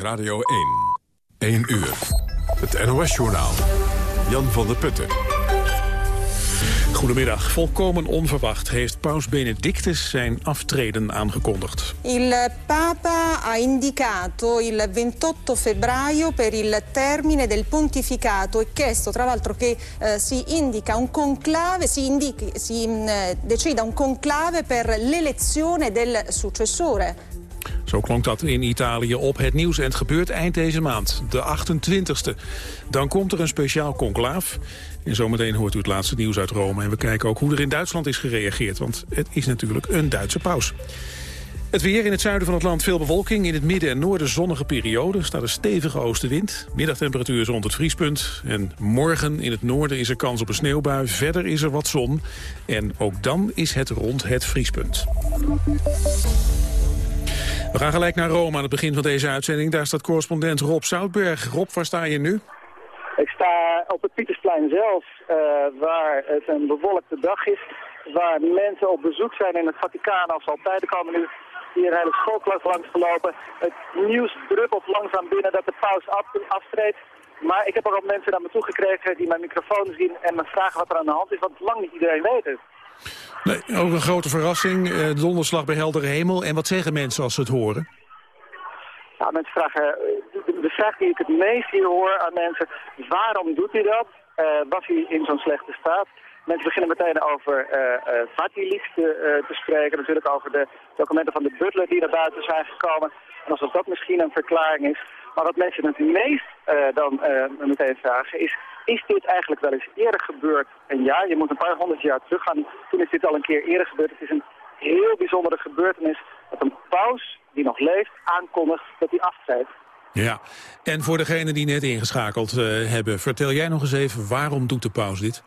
Radio 1. 1 uur. Het NOS-journaal. Jan van der Putten. Goedemiddag. Volkomen onverwacht heeft paus Benedictus zijn aftreden aangekondigd. Il Papa ha indicato il 28 febbraio per il termine del pontificato e chiesto tra l'altro che eh, si indica un conclave, si, indichi, si eh, decida un conclave per l'elezione del successore zo klonk dat in Italië op het nieuws en het gebeurt eind deze maand, de 28e. Dan komt er een speciaal conclaaf. En zometeen hoort u het laatste nieuws uit Rome. En we kijken ook hoe er in Duitsland is gereageerd, want het is natuurlijk een Duitse paus. Het weer in het zuiden van het land veel bewolking. In het midden en noorden zonnige periode. staat een stevige oostenwind. Middagtemperatuur is rond het vriespunt. En morgen in het noorden is er kans op een sneeuwbui. Verder is er wat zon. En ook dan is het rond het vriespunt. We gaan gelijk naar Rome aan het begin van deze uitzending. Daar staat correspondent Rob Zoutberg. Rob, waar sta je nu? Ik sta op het Pietersplein zelf, uh, waar het een bewolkte dag is. Waar mensen op bezoek zijn in het Vaticaan als altijd. Er komen nu hier een hele schoolklas langs gelopen. Het nieuws druppelt langzaam binnen dat de paus aftreedt. Maar ik heb ook al mensen naar me toe gekregen die mijn microfoon zien en me vragen wat er aan de hand is, want lang niet iedereen weet het. Nee, ook een grote verrassing. Uh, donderslag bij heldere hemel. En wat zeggen mensen als ze het horen? Ja, mensen vragen, de, de vraag die ik het meest hier hoor aan mensen, waarom doet hij dat? Uh, was hij in zo'n slechte staat? Mensen beginnen meteen over uh, uh te, te, spreken, natuurlijk over de documenten van de butler die naar buiten zijn gekomen. En alsof dat misschien een verklaring is. Maar wat mensen het meest dan meteen vragen is, is dit eigenlijk wel eens eerder gebeurd? En ja, je moet een paar honderd jaar teruggaan. Toen is dit al een keer eerder gebeurd. Het is een heel bijzondere gebeurtenis dat een paus die nog leeft aankondigt dat hij aftreedt. Ja, en voor degene die net ingeschakeld uh, hebben, vertel jij nog eens even waarom doet de paus dit?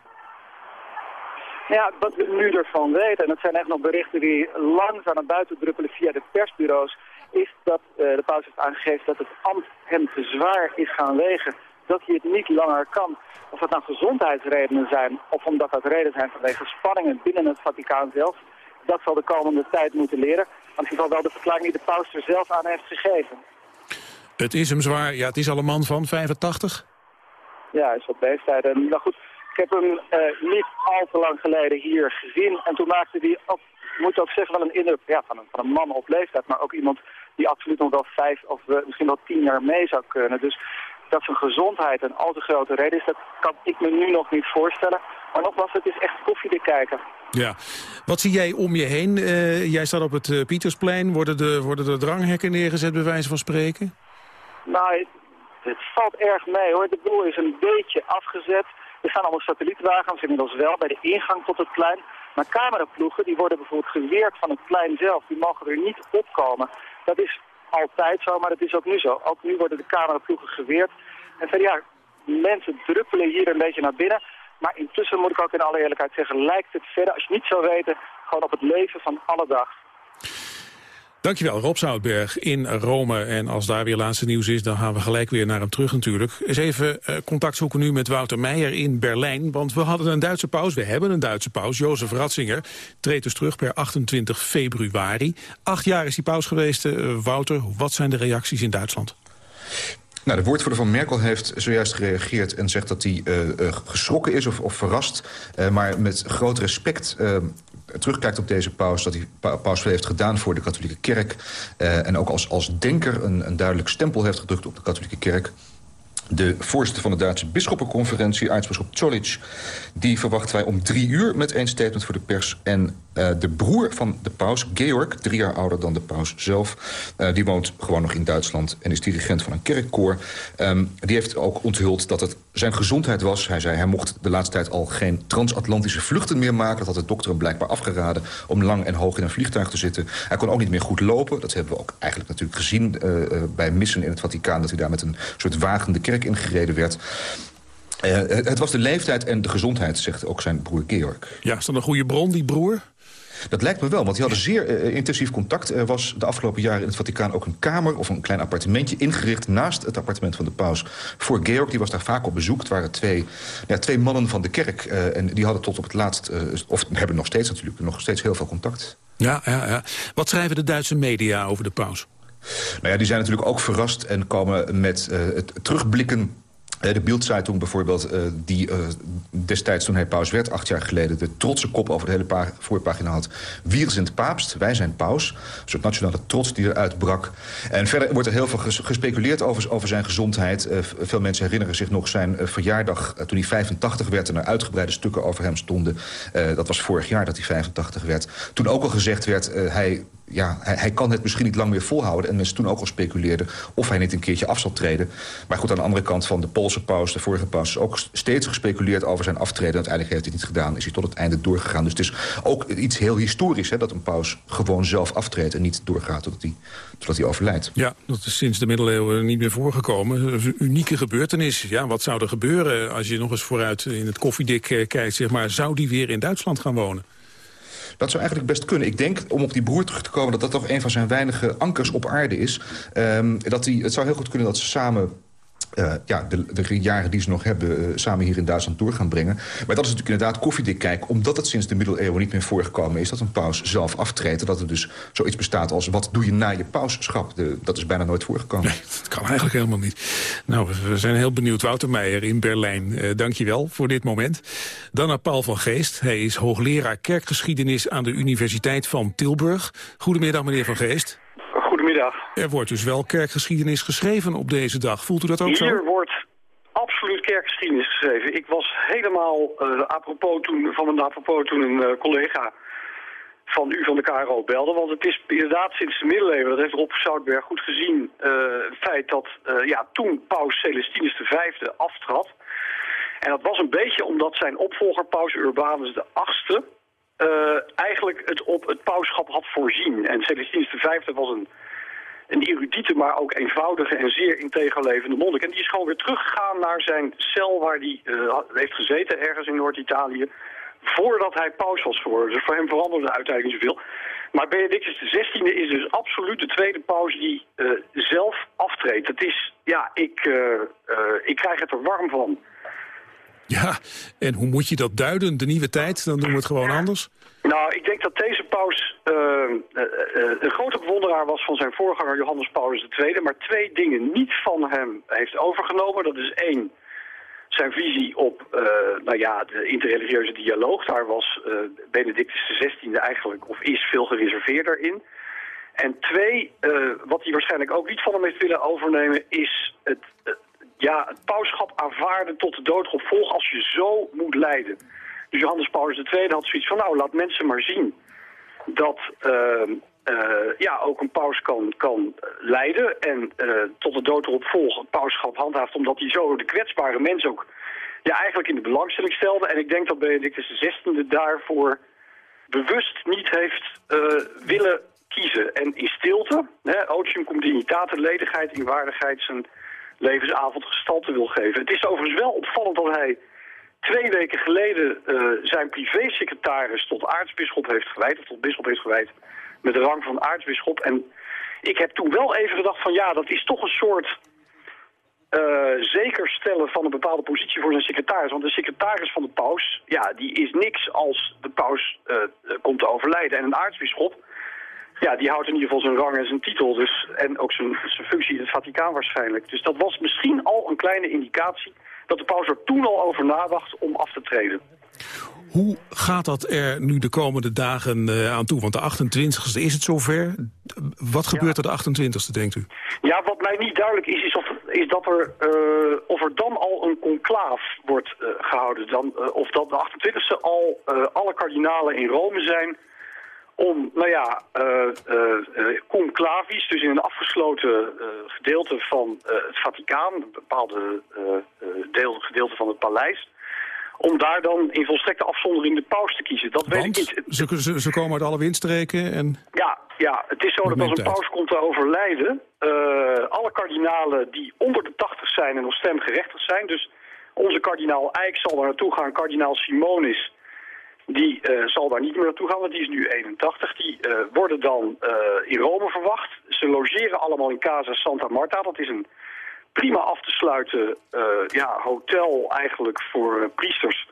Ja, wat we nu ervan weten, en dat zijn echt nog berichten die langzaam naar buiten druppelen via de persbureaus, is dat uh, de paus heeft aangegeven dat het ambt hem te zwaar is gaan wegen dat hij het niet langer kan. Of dat nou gezondheidsredenen zijn of omdat dat redenen zijn vanwege spanningen binnen het Vaticaan zelf. Dat zal de komende tijd moeten leren. Maar in ieder geval wel de verklaring die de paus er zelf aan heeft gegeven. Het is hem zwaar. Ja, het is al een man van 85? Ja, hij is op leeftijd. En nou goed, ik heb hem uh, niet al te lang geleden hier gezien. En toen maakte hij, ook, moet ook zeggen, wel een indruk ja, van, een, van een man op leeftijd. Maar ook iemand die absoluut nog wel vijf of uh, misschien wel tien jaar mee zou kunnen. Dus dat zijn gezondheid een al te grote reden is, dat kan ik me nu nog niet voorstellen. Maar nogmaals, het is echt koffiedik kijken. Ja. Wat zie jij om je heen? Uh, jij staat op het uh, Pietersplein. Worden de, worden de dranghekken neergezet, bij wijze van spreken? Nou, het, valt erg mee hoor. De boel is een beetje afgezet. Er staan allemaal satellietwagens inmiddels wel bij de ingang tot het plein. Maar cameraploegen die worden bijvoorbeeld geweerd van het plein zelf. Die mogen er niet opkomen. Dat is altijd zo, maar het is ook nu zo. Ook nu worden de cameraploegen geweerd. En verder, ja, mensen druppelen hier een beetje naar binnen. Maar intussen moet ik ook in alle eerlijkheid zeggen, lijkt het verder, als je niet zou weten, gewoon op het leven van alle dag. Dankjewel, Rob Zoutberg in Rome. En als daar weer laatste nieuws is, dan gaan we gelijk weer naar hem terug natuurlijk. Eens even uh, contact zoeken nu met Wouter Meijer in Berlijn. Want we hadden een Duitse paus, we hebben een Duitse paus. Jozef Ratzinger treedt dus terug per 28 februari. Acht jaar is die paus geweest. Uh, Wouter, wat zijn de reacties in Duitsland? Nou, de woordvoerder van Merkel heeft zojuist gereageerd... en zegt dat hij uh, uh, geschrokken is of, of verrast... Uh, maar met groot respect terugkijkt op deze paus... dat hij paus heeft gedaan voor de katholieke kerk... en ook als, als denker een, een duidelijk stempel heeft gedrukt op de katholieke kerk... De voorzitter van de Duitse bisschoppenconferentie, aartsbisschop Zollitsch... die verwachten wij om drie uur met één statement voor de pers. En uh, de broer van de paus, Georg, drie jaar ouder dan de paus zelf... Uh, die woont gewoon nog in Duitsland en is dirigent van een kerkkoor. Um, die heeft ook onthuld dat het zijn gezondheid was. Hij zei hij mocht de laatste tijd al geen transatlantische vluchten meer maken. Dat had de dokter hem blijkbaar afgeraden om lang en hoog in een vliegtuig te zitten. Hij kon ook niet meer goed lopen. Dat hebben we ook eigenlijk natuurlijk gezien uh, bij missen in het Vaticaan... dat hij daar met een soort wagende kerk ingereden werd. Het was de leeftijd en de gezondheid, zegt ook zijn broer Georg. Ja, is dat een goede bron, die broer? Dat lijkt me wel, want die hadden zeer uh, intensief contact. Er was de afgelopen jaren in het Vaticaan ook een kamer... of een klein appartementje ingericht naast het appartement van de paus. Voor Georg, die was daar vaak op bezoek. Het waren twee, ja, twee mannen van de kerk. Uh, en die hadden tot op het laatst, uh, of hebben nog steeds natuurlijk... nog steeds heel veel contact. Ja, ja, ja. Wat schrijven de Duitse media over de paus? Nou ja, die zijn natuurlijk ook verrast en komen met het terugblikken de Bildzeitung bijvoorbeeld, uh, die uh, destijds toen hij paus werd, acht jaar geleden... de trotse kop over de hele voorpagina had. Wir sind paapst, wij zijn paus. Een soort nationale trots die eruit brak. En verder wordt er heel veel gespeculeerd over, over zijn gezondheid. Veel mensen herinneren zich nog zijn verjaardag toen hij 85 werd... en er uitgebreide stukken over hem stonden. dat was vorig jaar dat hij 85 werd. Toen ook al gezegd werd, hij ja, hij, kan het misschien niet lang meer volhouden. En mensen toen ook al speculeerden of hij niet een keertje af zal treden. Maar goed, aan de andere kant van de Poolse paus, de vorige paus... is ook steeds gespeculeerd over zijn aftreden. Uiteindelijk heeft hij het niet gedaan, is hij tot het einde doorgegaan. Dus het is ook iets heel historisch hè, dat een paus gewoon zelf aftreedt... en niet doorgaat totdat hij, hij overlijdt. Ja, dat is sinds de middeleeuwen niet meer voorgekomen. Een unieke gebeurtenis. Ja, wat zou er gebeuren als je nog eens vooruit in het koffiedik eh, kijkt? Zeg maar, zou die weer in Duitsland gaan wonen? Dat zou eigenlijk best kunnen. Ik denk, om op die broer terug te komen... dat dat toch een van zijn weinige ankers op aarde is. Um, dat die, het zou heel goed kunnen dat ze samen uh, ja, de, de, jaren die ze nog hebben uh, samen hier in Duitsland door gaan brengen. Maar dat is natuurlijk inderdaad koffiedik kijken. Omdat het sinds de middeleeuwen niet meer voorgekomen is... dat een paus zelf aftreedt. Dat er dus zoiets bestaat als wat doe je na je pausschap. De, dat is bijna nooit voorgekomen. Nee, dat kan eigenlijk helemaal niet. Nou, we zijn heel benieuwd. Wouter Meijer in Berlijn, uh, dank je wel voor dit moment. Dan naar Paul van Geest. Hij is hoogleraar kerkgeschiedenis aan de Universiteit van Tilburg. Goedemiddag, meneer van Geest. Er wordt dus wel kerkgeschiedenis geschreven op deze dag. Voelt u dat ook Hier zo? Hier wordt absoluut kerkgeschiedenis geschreven. Ik was helemaal uh, apropos toen, van een apropos toen een uh, collega van u van de KRO belde. Want het is inderdaad sinds de middeleeuwen, dat heeft Rob Zoutberg goed gezien... Uh, het feit dat ja, toen paus Celestinus V aftrad... En dat was een beetje omdat zijn opvolger, paus Urbanus VIII... eigenlijk het op het pauschap had voorzien. En Celestinus V was een een erudite, maar ook eenvoudige en zeer integerlevende monnik. En die is gewoon weer teruggegaan naar zijn cel waar hij uh, heeft gezeten, ergens in Noord-Italië, voordat hij paus was geworden. Dus voor hem veranderde uiteindelijk niet zoveel. Maar Benedictus XVI is dus absoluut de tweede paus die uh, zelf aftreedt. Het is, ja, ik, uh, ik krijg het er warm van. Ja, en hoe moet je dat duiden? De nieuwe tijd, dan doen we het gewoon anders? Nou, ik denk dat deze paus uh, uh, een grote bewonderaar was van zijn voorganger Johannes Paulus II... maar twee dingen niet van hem heeft overgenomen. Dat is één, zijn visie op nou ja, de interreligieuze dialoog. Daar was Benedictus XVI eigenlijk, of is veel gereserveerder in. En twee, wat hij waarschijnlijk ook niet van hem heeft willen overnemen... is het, ja, het pauschap aanvaarden tot de doodopvolg als je zo moet leiden... Dus Johannes Paulus II had zoiets van, nou, laat mensen maar zien dat uh, uh, ja, ook een paus kan, kan leiden en uh, tot de dood erop volgen pauschap handhaaft, omdat hij zo de kwetsbare mens ook ja, eigenlijk in de belangstelling stelde. En ik denk dat Benedictus XVI daarvoor bewust niet heeft willen kiezen. En in stilte, hè, otium cum dignitate, ledigheid, inwaardigheid, zijn levensavond gestalte wil geven. Het is overigens wel opvallend dat hij twee weken geleden uh, zijn privésecretaris tot aartsbisschop heeft gewijd, of tot bisschop heeft gewijd, met de rang van aartsbisschop. En ik heb toen wel even gedacht van ja, dat is toch een soort uh, van een bepaalde positie voor zijn secretaris. Want de secretaris van de paus, ja, die is niks als de paus uh, komt te overlijden. En een aartsbisschop, ja, die houdt in ieder geval zijn rang en zijn titel. Dus, en ook zijn, zijn functie in het Vaticaan waarschijnlijk. Dus dat was misschien al een kleine indicatie dat de paus er toen al over nadacht om af te treden. Hoe gaat dat er nu de komende dagen uh, aan toe? Want de 28e is het zover. Wat gebeurt ja. er de 28e, denkt u? Ja, wat mij niet duidelijk is, is, of, is dat er, uh, of er dan al een conclaaf wordt uh, gehouden. Dan, of dat de 28e al alle kardinalen in Rome zijn om, nou ja, conclavies, dus in een afgesloten gedeelte van het Vaticaan, een bepaalde deel, gedeelte van het paleis, om daar dan in volstrekte afzondering de paus te kiezen. Dat Want weet ik niet. Ze, ze, ze, komen uit alle windstreken en... Ja, ja het is zo dat als een paus komt te overlijden... Uh, alle kardinalen die onder de 80 zijn en nog stemgerechtigd zijn... dus onze kardinaal Eijk zal daar naartoe gaan, kardinaal Simonis... die uh, zal daar niet meer naartoe gaan, want die is nu 81. Die uh, worden dan in Rome verwacht. Ze logeren allemaal in Casa Santa Marta. Dat is een prima af te sluiten ja, hotel eigenlijk voor priesters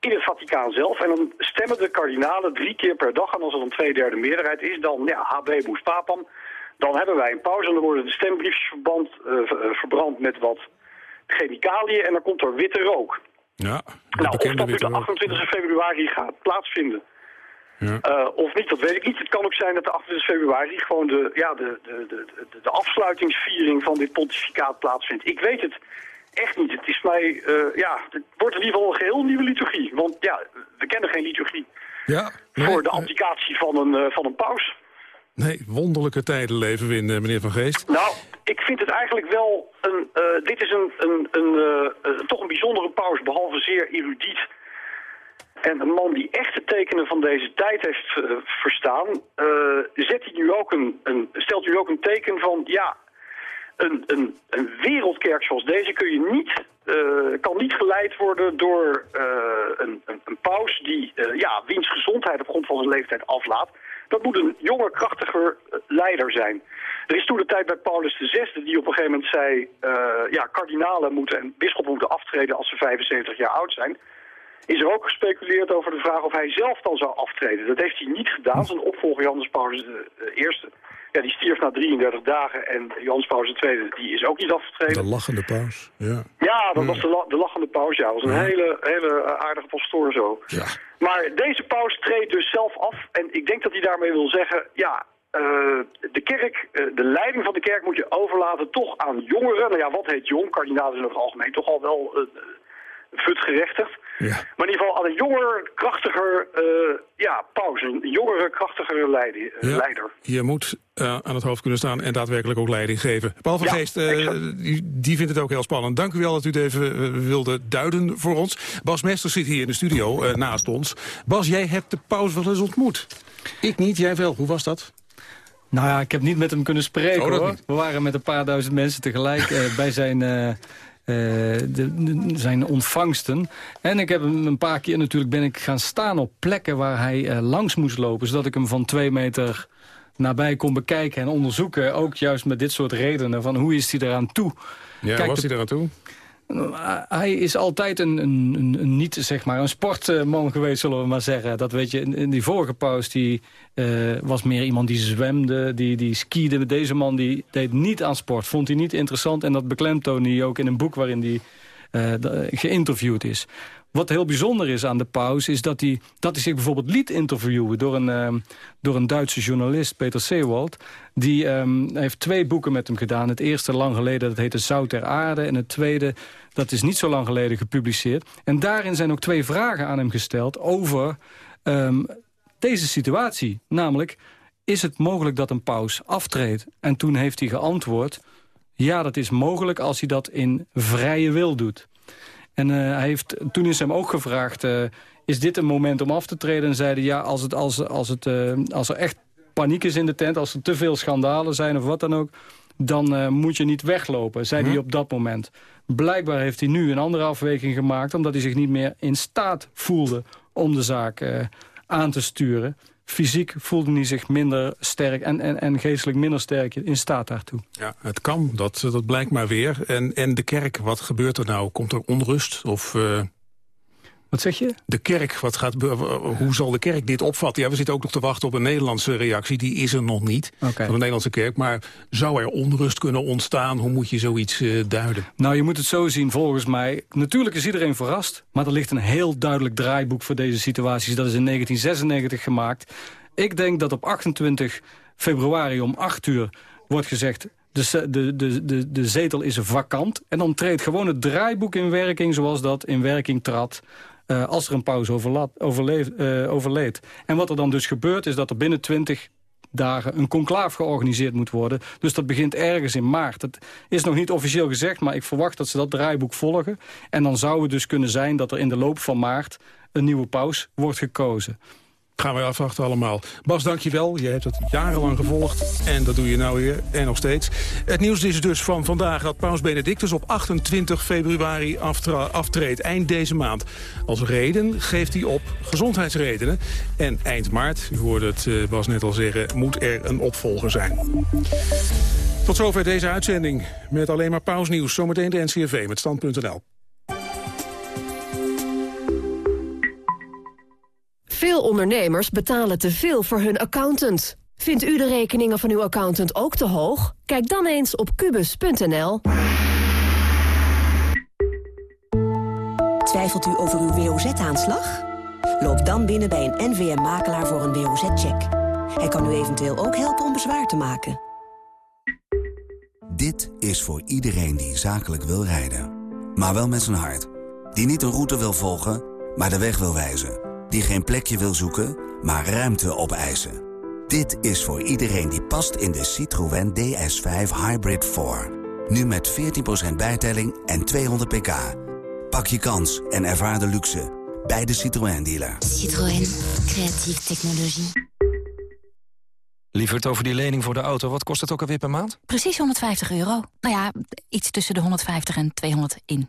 in het Vaticaan zelf. En dan stemmen de kardinalen drie keer per dag. En als er dan twee derde meerderheid is, dan ja, moest papam. Dan hebben wij een pauze en dan worden de stembriefjes verband, verbrand met wat chemicaliën en dan komt er witte rook. Ja, nou, of dat nu de 28 februari gaat plaatsvinden... Ja. Uh, of niet, dat weet ik niet. Het kan ook zijn dat de 28 februari gewoon de, ja, de, de, de, de, de afsluitingsviering van dit pontificaat plaatsvindt. Ik weet het echt niet. Het is mij, uh, ja, het wordt in ieder geval een geheel nieuwe liturgie. Want ja, we kennen geen liturgie ja, voor de abdicatie van een, uh, van een paus. Nee, wonderlijke tijden leven we in, meneer Van Geest. Nou, ik vind het eigenlijk wel een... dit is een, een, een toch een bijzondere paus, behalve zeer erudiet en een man die echt de tekenen van deze tijd heeft verstaan, zet hij nu ook een, een, stelt nu ook een teken van, ja, een, een, een wereldkerk zoals deze kun je niet, kan niet geleid worden door een, een, een, paus die, ja, wiens gezondheid op grond van zijn leeftijd aflaat. Dat moet een jonge, krachtiger leider zijn. Er is toen de tijd bij Paulus VI die op een gegeven moment zei... ja, kardinalen moeten en bisschoppen moeten aftreden als ze 75 jaar oud zijn is er ook gespeculeerd over de vraag of hij zelf dan zou aftreden. Dat heeft hij niet gedaan. Zijn opvolger Johannes Paulus eerste, ja, die stierf na 33 dagen. En Johannes Paulus II, die is ook niet afgetreden. De lachende paus, ja. Ja, dat was de, de, lachende paus, ja. Dat was een hele, hele aardige pastoor zo. Ja. Maar deze paus treedt dus zelf af. En ik denk dat hij daarmee wil zeggen, ja, uh, de kerk, uh, de leiding van de kerk moet je overlaten toch aan jongeren. Nou ja, wat heet jong? Kardinaal is in het algemeen toch al wel uh, futgerechtigd. Ja. Maar in ieder geval aan een jonger, krachtiger uh, ja, pauze. Een jongere, krachtigere leider. Ja, leider. Je moet uh, aan het hoofd kunnen staan en daadwerkelijk ook leiding geven. Paul van ja, Geest, uh, die, die, vindt het ook heel spannend. Dank u wel dat u het even wilde duiden voor ons. Bas Mester zit hier in de studio naast ons. Bas, jij hebt de pauze wel eens ontmoet. Ik niet, jij wel. Hoe was dat? Nou ja, ik heb niet met hem kunnen spreken oh, hoor. We waren met een paar duizend mensen tegelijk bij zijn de, zijn ontvangsten. En ik heb hem een paar keer natuurlijk ben ik gaan staan op plekken waar hij uh, langs moest lopen. Zodat ik hem van twee meter nabij kon bekijken en onderzoeken. Ook juist met dit soort redenen van hoe is hij eraan toe. Ja, Kijk, was hij eraan toe? Hij is altijd een, een, een, niet zeg maar een sportman geweest, zullen we maar zeggen. Dat weet je, in die vorige pauze die, uh, was meer iemand die zwemde, die, die skiede. Deze man die deed niet aan sport, vond hij niet interessant. En dat beklemtoonde hij ook in een boek waarin hij uh, geïnterviewd is. Wat heel bijzonder is aan de pauze is dat hij, dat hij zich bijvoorbeeld liet interviewen... door een, uh, door een Duitse journalist, Peter Seewald. Die um, heeft twee boeken met hem gedaan. Het eerste lang geleden, dat heette Zout ter Aarde. En het tweede, dat is niet zo lang geleden gepubliceerd. En daarin zijn ook twee vragen aan hem gesteld over um, deze situatie. Namelijk, is het mogelijk dat een paus aftreedt? En toen heeft hij geantwoord... ja, dat is mogelijk als hij dat in vrije wil doet. En uh, hij heeft, toen is hem ook gevraagd... Uh, is dit een moment om af te treden? En zeiden ja, als, het, als, als, het, uh, als er echt paniek is in de tent... als er te veel schandalen zijn of wat dan ook... dan moet je niet weglopen, zei hij mhm. op dat moment. Blijkbaar heeft hij nu een andere afweging gemaakt... omdat hij zich niet meer in staat voelde om de zaak aan te sturen fysiek voelde hij zich minder sterk en, en, en geestelijk minder sterk in staat daartoe. Ja, het kan, dat, dat blijkt maar weer. En, en de kerk, wat gebeurt er nou? Komt er onrust of... Uh... Wat zeg je? De kerk, wat gaat, hoe zal de kerk dit opvatten? Ja, we zitten ook nog te wachten op een Nederlandse reactie. Die is er nog niet, okay. van de Nederlandse kerk. Maar zou er onrust kunnen ontstaan? Hoe moet je zoiets uh, duiden? Nou, je moet het zo zien, volgens mij. Natuurlijk is iedereen verrast. Maar er ligt een heel duidelijk draaiboek voor deze situaties. Dat is in 1996 gemaakt. Ik denk dat op 28 februari om 8 uur wordt gezegd... De, de, de, de, de zetel is vakant. En dan treedt gewoon het draaiboek in werking zoals dat in werking trad uh, als er een pauze overleed, uh, overleed. En wat er dan dus gebeurt is dat er binnen 20 dagen een conclaaf georganiseerd moet worden. Dus dat begint ergens in maart. Dat is nog niet officieel gezegd, maar ik verwacht dat ze dat draaiboek volgen. En dan zou het dus kunnen zijn dat er in de loop van maart een nieuwe paus wordt gekozen. Gaan we afwachten allemaal. Bas, dankjewel. Je hebt het jarenlang gevolgd en dat doe je nou weer en nog steeds. Het nieuws is dus van vandaag dat Paus Benedictus op 28 februari aftreedt. Eind deze maand. Als reden geeft hij op gezondheidsredenen. En eind maart, u hoorde het uh, Bas net al zeggen, moet er een opvolger zijn. Tot zover deze uitzending met alleen maar pausnieuws. Zometeen de NCRV met stand.nl. Veel ondernemers betalen te veel voor hun accountant. Vindt u de rekeningen van uw accountant ook te hoog? Kijk dan eens op kubus.nl. Twijfelt u over uw WOZ-aanslag? Loop dan binnen bij een NVM-makelaar voor een WOZ-check. Hij kan u eventueel ook helpen om bezwaar te maken. Dit is voor iedereen die zakelijk wil rijden. Maar wel met zijn hart. Die niet een route wil volgen, maar de weg wil wijzen. Die geen plekje wil zoeken, maar ruimte opeisen. Dit is voor iedereen die past in de Citroën DS5 Hybrid 4. Nu met 14% bijtelling en 200 pk. Pak je kans en ervaar de luxe bij de Citroën dealer. Citroën, creatieve technologie. Lieverd over die lening voor de auto, wat kost het ook alweer per maand? Precies 150 euro. Nou ja, iets tussen de 150 en 200 in,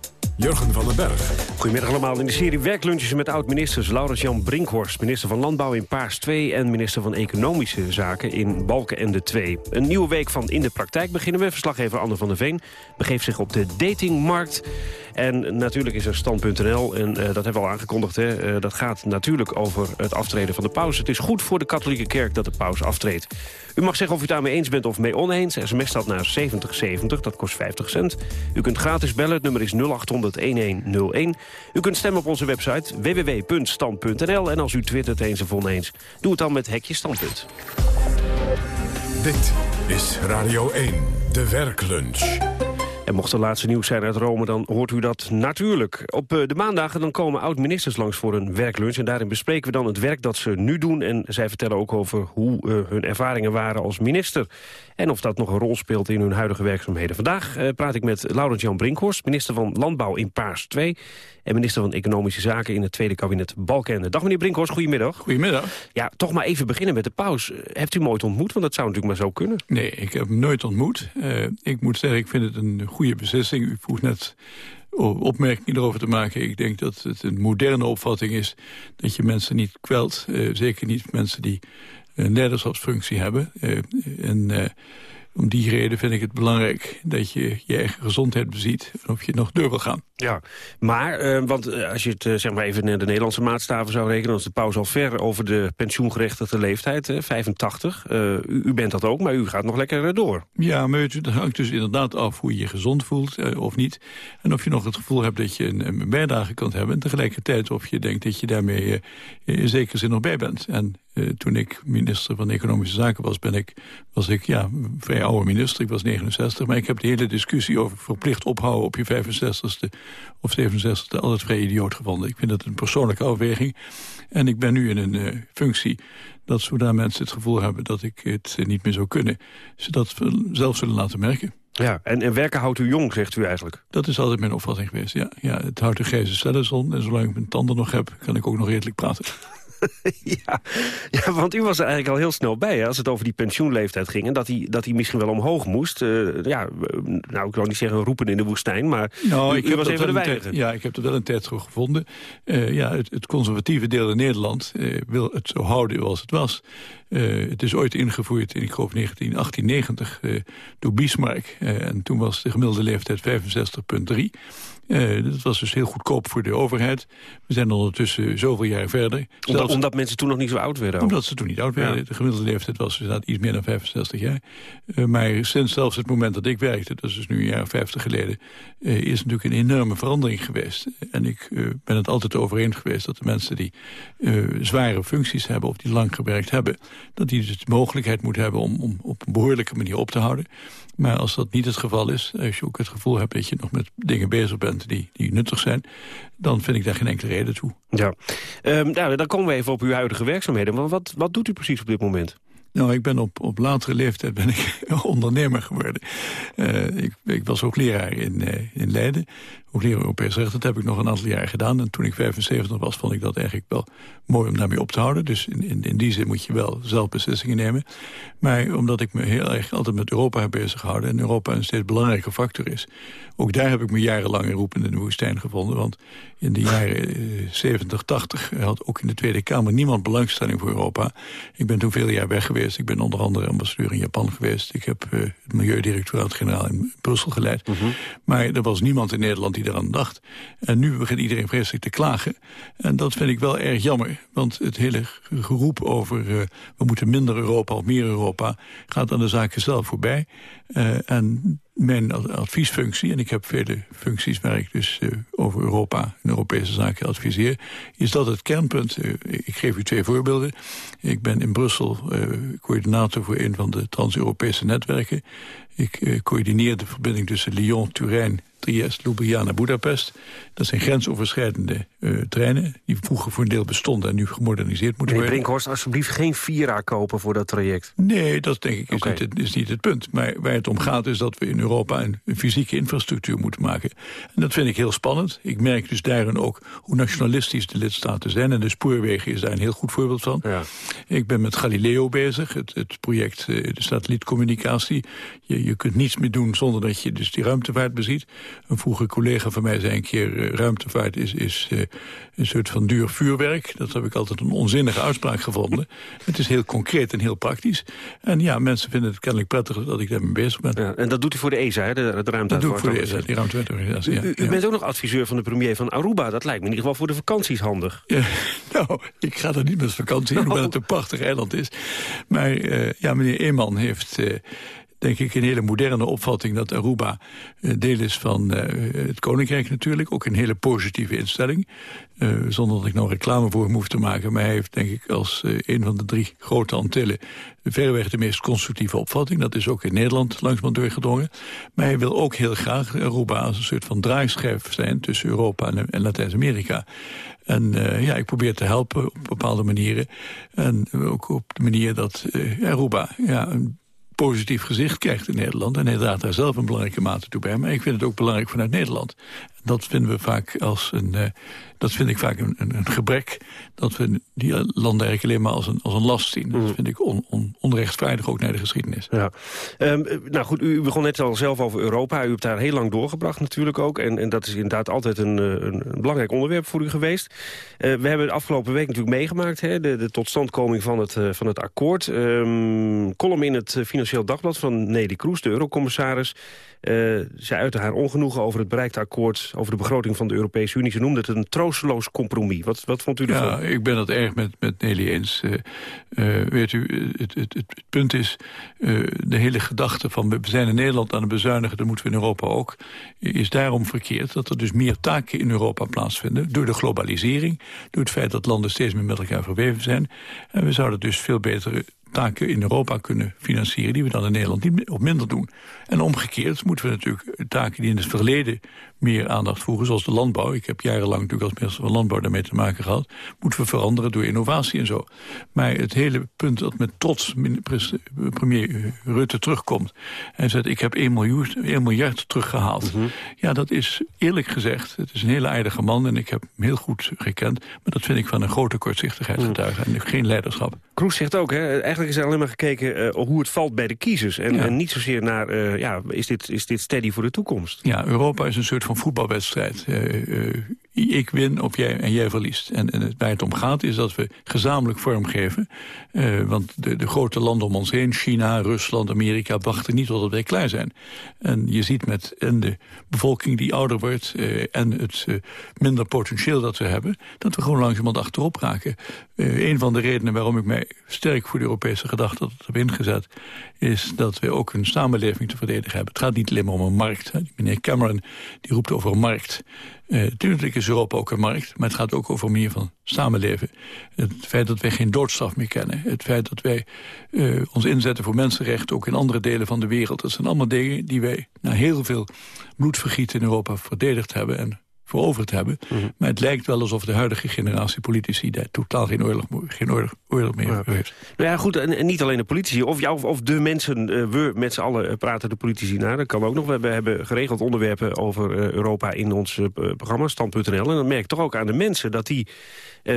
Jurgen van den Berg. Goedemiddag allemaal. In de serie werklunches met oud-ministers Laurens-Jan Brinkhorst... minister van Landbouw in Paars 2... en minister van Economische Zaken in Balkenende 2. Een nieuwe week van In de Praktijk beginnen we. Verslaggever Anne van der Veen begeeft zich op de datingmarkt... En natuurlijk is er stand.nl, en uh, dat hebben we al aangekondigd... Hè, uh, dat gaat natuurlijk over het aftreden van de paus. Het is goed voor de katholieke kerk dat de paus aftreedt. U mag zeggen of u het daarmee eens bent of mee oneens. SMS staat naar 7070, dat kost 50 cent. U kunt gratis bellen, het nummer is 0800-1101. U kunt stemmen op onze website www.stand.nl. En als u twittert eens of oneens, doe het dan met Hekje Standpunt. Dit is Radio 1, de werklunch. En mocht er laatste nieuws zijn uit Rome, dan hoort u dat natuurlijk. Op eh, de maandagen dan komen oud-ministers langs voor een werklunch... en daarin bespreken we dan het werk dat ze nu doen... en zij vertellen ook over hoe uh, hun ervaringen waren als minister... en of dat nog een rol speelt in hun huidige werkzaamheden. Vandaag uh, praat ik met Laurent-Jan Brinkhorst... minister van Landbouw in Paars 2... en minister van Economische Zaken in het tweede kabinet Balkenende. Dag meneer Brinkhorst, goedemiddag. Goedemiddag. Ja, toch maar even beginnen met de paus. Hebt u hem ooit ontmoet? Want dat zou natuurlijk maar zo kunnen. Nee, ik heb hem nooit ontmoet. ik moet zeggen, ik vind het een goede beslissing. U vroeg net opmerkingen erover te maken. Ik denk dat het een moderne opvatting is dat je mensen niet kwelt. Uh, zeker niet mensen die een leiderschapsfunctie hebben. Uh, en om die reden vind ik het belangrijk dat je je eigen gezondheid beziet... en of je nog door wil gaan. Ja, maar, uh, want uh, als je het uh, zeg maar even in de Nederlandse maatstaven zou rekenen... dan is de pauze al ver over de pensioengerechtigde leeftijd, 85. U, u, bent dat ook, maar u gaat nog lekker door. Ja, maar het hangt dus inderdaad af hoe je je gezond voelt of niet. En of je nog het gevoel hebt dat je een, een bijdrage kunt hebben... en tegelijkertijd of je denkt dat je daarmee in zekere zin nog bij bent. En uh, toen ik minister van Economische Zaken was, ben ik, was ik ja, een vrij oude minister. Ik was 69, maar ik heb de hele discussie over verplicht ophouden op je 65ste of 67ste altijd vrij idioot gevonden. Ik vind dat een persoonlijke afweging. En ik ben nu in een uh, functie dat zodra mensen het gevoel hebben dat ik het uh, niet meer zou kunnen, ze dat zelf zullen laten merken. Ja, en, en werken houdt u jong, zegt u eigenlijk? Dat is altijd mijn opvatting geweest, ja. ja het houdt de grijze cellen om en zolang ik mijn tanden nog heb, kan ik ook nog redelijk praten. ja. ja, want u was er eigenlijk al heel snel bij hè, als het over die pensioenleeftijd ging. En dat hij dat hij misschien wel omhoog moest. Uh, ja, nou, ik wil niet zeggen roepen in de woestijn, maar nou, u, ik heb was even de Ja, ik heb er wel een tijd gevonden. Uh, ja, het, het, conservatieve deel in Nederland uh, wil het zo houden zoals het was. het is ooit ingevoerd in, ik geloof, 1890 door Bismarck. en toen was de gemiddelde leeftijd 65,3. Uh, dat was dus heel goedkoop voor de overheid. We zijn ondertussen zoveel jaar verder. Omdat, omdat mensen toen nog niet zo oud werden? Omdat ze toen niet oud werden. Ja. De gemiddelde leeftijd was inderdaad iets meer dan 65 jaar. Uh, maar sinds zelfs het moment dat ik werkte, dat is dus nu een jaar of 50 geleden... Uh, is natuurlijk een enorme verandering geweest. En ik ben het altijd over eens geweest dat de mensen die zware functies hebben... of die lang gewerkt hebben, dat die dus de mogelijkheid moeten hebben... om, om op een behoorlijke manier op te houden. Maar als dat niet het geval is, als je ook het gevoel hebt dat je nog met dingen bezig bent die, die nuttig zijn, dan vind ik daar geen enkele reden toe. Ja, um, nou, dan komen we even op uw huidige werkzaamheden. Maar wat, wat doet u precies op dit moment? Nou, ik ben op, op latere leeftijd ben ik ondernemer geworden. Uh, ik, ik, was ook leraar in, uh, in Leiden hoogleraar Europees recht. Dat heb ik nog een aantal jaar gedaan. En toen ik 75 was, vond ik dat eigenlijk wel mooi om daarmee op te houden. Dus in, in, in die zin moet je wel zelf beslissingen nemen. Maar omdat ik me heel erg altijd met Europa heb bezig gehouden... en Europa een steeds belangrijke factor is... ook daar heb ik me jarenlang in roepend in de woestijn gevonden. Want in de jaren 70, eh, 80 had ook in de Tweede Kamer niemand belangstelling voor Europa. Ik ben toen veel jaar weg geweest. Ik ben onder andere ambassadeur in Japan geweest. Ik heb uh, het Milieudirectoraat-generaal in Brussel geleid. Mhm. Maar er was niemand in Nederland die eraan dacht. En nu begint iedereen vreselijk te klagen. En dat vind ik wel erg jammer. Want het hele geroep over uh, we moeten minder Europa of meer Europa... gaat aan de zaken zelf voorbij. Uh, en mijn adviesfunctie, en ik heb vele functies waar ik dus uh, over Europa en Europese zaken adviseer, is dat het kernpunt. Ik geef u twee voorbeelden. Ik ben in Brussel coördinator voor een van de trans-Europese netwerken. Ik coördineer de verbinding tussen Lyon, Turijn, Trieste, Ljubljana, Budapest. Dat zijn grensoverschrijdende uh, treinen... die vroeger voor een deel bestonden en nu gemoderniseerd moeten worden. Brinkhorst, alsjeblieft geen Vira kopen voor dat traject. Nee, dat denk ik is, okay. niet, het, is niet het punt. Maar waar het om gaat is dat we in Europa een, een, fysieke infrastructuur moeten maken. En dat vind ik heel spannend. Ik merk dus daarin ook hoe nationalistisch de lidstaten zijn. En de spoorwegen is daar een heel goed voorbeeld van. Ja. Ik ben met Galileo bezig, het, het project uh, de satellietcommunicatie. Je, je kunt niets meer doen zonder dat je dus die ruimtevaart beziet. Een vroege collega van mij zei een keer... Uh, ruimtevaart is, is uh, een soort van duur vuurwerk. Dat heb ik altijd een onzinnige uitspraak gevonden. het is heel concreet en heel praktisch. En ja, mensen vinden het kennelijk prettig dat ik daarmee bezig ben. Ja, en dat doet u voor de ESA, hè, de, de ruimtevaart? Dat doe ik voor de ESA, die ruimtevaartorganisatie, ja. U, u bent ook nog adviseur van de premier van Aruba. Dat lijkt me in ieder geval voor de vakanties handig. Ja, nou, ik ga er niet met vakantie in, hoewel het een prachtig eiland is. Maar uh, ja, meneer Eeman heeft denk ik een hele moderne opvatting dat Aruba uh, deel is van uh, het Koninkrijk natuurlijk. Ook een hele positieve instelling. Uh, zonder dat ik nou reclame voor hem hoef te maken. Maar hij heeft denk ik als een van de drie grote Antillen... verreweg de meest constructieve opvatting. Dat is ook in Nederland langzamerhand doorgedrongen. Maar hij wil ook heel graag Aruba als een soort van draaischijf zijn... tussen Europa en, Latijns-Amerika. En ja, ik probeer te helpen op bepaalde manieren. En ook op de manier dat Aruba ja, een positief gezicht krijgt in Nederland. En draagt daar zelf een belangrijke mate toe bij. Maar ik vind het ook belangrijk vanuit Nederland. Dat vinden we vaak als een, uh, dat vind ik vaak een, een, een, gebrek. Dat we die landen eigenlijk alleen maar als een, als een last zien. Dat mm. vind ik on, on, onrechtvaardig ook naar de geschiedenis. Ja. Um, nou goed, u begon net al zelf over Europa. U hebt daar heel lang doorgebracht natuurlijk ook. En, en dat is inderdaad altijd een, een, een belangrijk onderwerp voor u geweest. Uh, we hebben de afgelopen week natuurlijk meegemaakt... Hè, de, de totstandkoming van het, van het akkoord. Um, column in het Financieel Dagblad van Nelly Kroes, de eurocommissaris... Uh, ze uitte haar ongenoegen over het bereikte akkoord... over de begroting van de Europese Unie. Ze noemde het een troosteloos compromis. Wat, wat vond u ervan? Ja, ik ben het erg met, met Nelly eens. Uh, uh, weet u, het, het, punt is... de hele gedachte van we zijn in Nederland aan het bezuinigen... dat moeten we in Europa ook... is daarom verkeerd dat er dus meer taken in Europa plaatsvinden... door de globalisering, door het feit dat landen steeds meer met elkaar verweven zijn. En we zouden dus veel beter taken in Europa kunnen financieren... die we dan in Nederland niet of minder doen. En omgekeerd moeten we natuurlijk taken die in het verleden meer aandacht voegen, zoals de landbouw. Ik heb jarenlang natuurlijk als minister van Landbouw daarmee te maken gehad. Moeten we veranderen door innovatie en zo. Maar het hele punt dat met trots premier Rutte terugkomt... en zegt, ik heb 1 miljard, 1 miljard teruggehaald. Mhm. Ja, dat is eerlijk gezegd, het is een hele aardige man... en ik heb hem heel goed gekend. Maar dat vind ik van een grote kortzichtigheid mhm. getuigen en geen leiderschap. Kroes zegt ook, hè, eigenlijk is er alleen maar gekeken uh, hoe het valt bij de kiezers. En, en niet zozeer naar, uh, ja, is dit, is dit steady voor de toekomst? Ja, Europa is een soort van voetbalwedstrijd. Ik win of jij, en jij verliest. En, en waar het om gaat is dat we gezamenlijk vormgeven. Uh, want de, de grote landen om ons heen, China, Rusland, Amerika... wachten niet totdat wij klaar zijn. En je ziet met en de bevolking die ouder wordt... Uh, en het uh, minder potentieel dat we hebben... dat we gewoon langzamerhand achterop raken. een van de redenen waarom ik mij sterk voor de Europese gedachte heb ingezet... is dat we ook een samenleving te verdedigen hebben. Het gaat niet alleen maar om een markt. Hè. Meneer Cameron die roept over markt... Uh, tuurlijk is Europa ook een markt, maar het gaat ook over meer van samenleven. Het feit dat wij geen doodstraf meer kennen. Het feit dat wij uh, ons inzetten voor mensenrechten, ook in andere delen van de wereld. Dat zijn allemaal dingen die wij na heel veel bloedvergiet in Europa verdedigd hebben. En veroverd hebben. Mhm. Maar het lijkt wel alsof de huidige generatie politici... daar totaal geen oorlog, geen oorlog, oorlog meer Ja. heeft. Nou ja, goed, en, en niet alleen de politici. Of, ja, of, de mensen, eh, we met z'n allen eh, praten de politici naar. Dat kan ook nog. We hebben, geregeld onderwerpen over eh, Europa in ons eh, programma, stand.nl. En dan merk ik toch ook aan de mensen dat die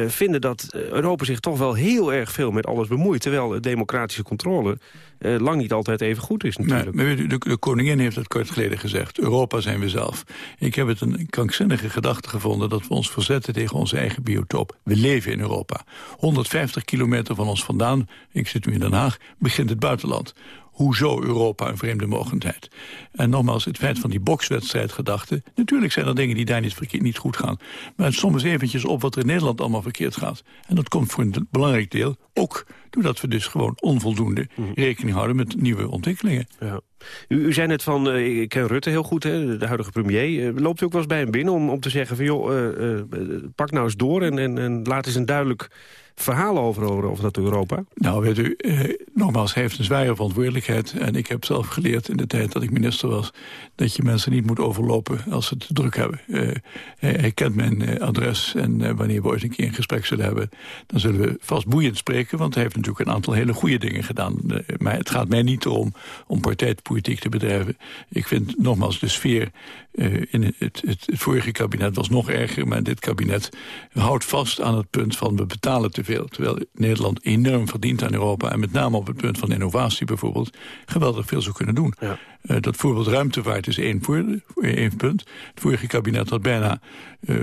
vinden dat Europa zich toch wel heel erg veel met alles bemoeit. Terwijl de democratische controle eh, lang niet altijd even goed is natuurlijk. de, de koningin heeft het kort geleden gezegd. Europa zijn we zelf. Ik heb het een krankzinnige gedachte gevonden... dat we ons verzetten tegen onze eigen biotoop. We leven in Europa. 150 kilometer van ons vandaan, ik zit nu in Den Haag... begint het buitenland. Hoezo Europa een vreemde mogendheid? En nogmaals, het feit van die bokswedstrijdgedachte... natuurlijk zijn er dingen die daar niet, verkeerd, niet goed gaan. Maar soms eventjes op wat er in Nederland allemaal verkeerd gaat. En dat komt voor een belangrijk deel ook doordat we dus gewoon onvoldoende rekening houden met nieuwe ontwikkelingen. Ja. U, u zei net van, eh, ik ken Rutte heel goed, hè, de huidige premier. Eh, loopt u ook wel eens bij hem binnen om, om te zeggen van... joh, eh, pak nou eens door en, en, en laat eens een duidelijk verhaal over horen over dat Europa? Nou, weet u, nogmaals, hij heeft een zware verantwoordelijkheid. En ik heb zelf geleerd in de tijd dat ik minister was... dat je mensen niet moet overlopen als ze te druk hebben. Eh, hij, kent mijn adres en wanneer we ooit een keer een gesprek zullen hebben... dan zullen we vast boeiend spreken, want hij heeft natuurlijk een aantal hele goede dingen gedaan. Maar het gaat mij niet erom om partijpolitiek te bedrijven. Ik vind nogmaals de sfeer eh, in het, het, het vorige kabinet was nog erger... maar dit kabinet houdt vast aan het punt van we betalen te veel. Terwijl Nederland enorm verdient aan Europa... en met name op het punt van innovatie bijvoorbeeld... geweldig veel zou kunnen doen. Eh, dat voorbeeld ruimtevaart is één, voor, één punt. Het vorige kabinet had bijna eh,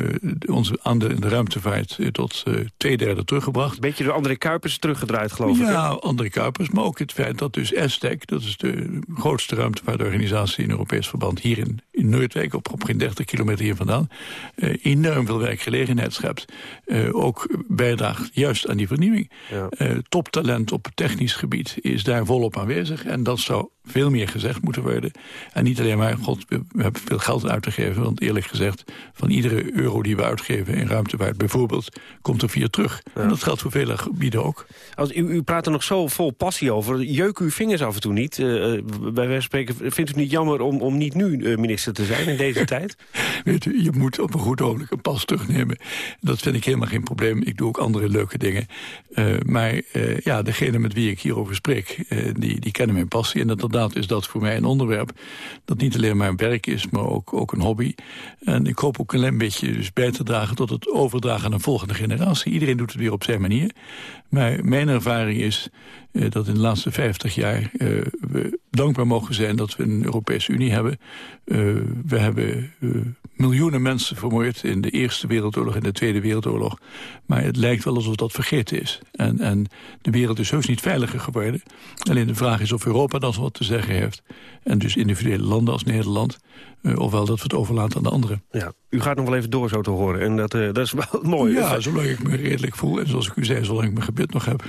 onze aandeel in de ruimtevaart... eh, tot eh, twee derde teruggebracht. Beetje door André Kuipers teruggedraaid, geloof ik. Ja, André Kuipers, maar ook het feit dat dus ESTEC... dat is de grootste ruimtevaartorganisatie in Europees verband... hier in, in Noordwijk, op, op geen 30 kilometer hier vandaan... eh, enorm veel werkgelegenheid schept. Eh, ook bijdraagt juist aan die vernieuwing. Eh, toptalent op technisch gebied is daar volop aanwezig. En dat zou veel meer gezegd moeten worden. En niet alleen maar, god, we, hebben veel geld uit te geven... want eerlijk gezegd, van iedere euro die we uitgeven in ruimtevaart bijvoorbeeld... komt er vier terug. En dat geldt voor vele gebieden ook. Als, u, u praat er nog zo vol passie over. Jeuk uw vingers af en toe niet. Eh, bij wijze van spreken, vindt u het niet jammer om, om niet nu eh, minister te zijn in deze tijd? Weet u, je moet op een goed ogenblik een pas terugnemen. Dat vind ik helemaal geen probleem. Ik doe ook andere leuke dingen. Maar eh, ja, degene met wie ik hierover spreek, die, die kennen mijn passie. En is dat voor mij een onderwerp dat niet alleen maar werk is, maar ook, ook een hobby. En ik hoop ook een klein beetje dus bij te dragen tot het overdragen aan een volgende generatie. Iedereen doet het weer op zijn manier. Maar mijn ervaring is eh, dat in de laatste 50 jaar eh, we dankbaar mogen zijn dat we een Europese Unie hebben. Eh, we hebben miljoenen mensen vermoord in de Eerste Wereldoorlog en de Tweede Wereldoorlog. Maar het lijkt wel alsof dat vergeten is. En, en de wereld is heus niet veiliger geworden. Alleen de vraag is of Europa dan wat te zeggen heeft. En dus individuele landen als Nederland. ofwel dat we het overlaten aan de anderen. Ja, u gaat nog wel even door zo te horen. En dat, dat is wel mooi. Ja, zolang ik me redelijk voel. En zoals ik u zei, zolang ik mijn nog heb.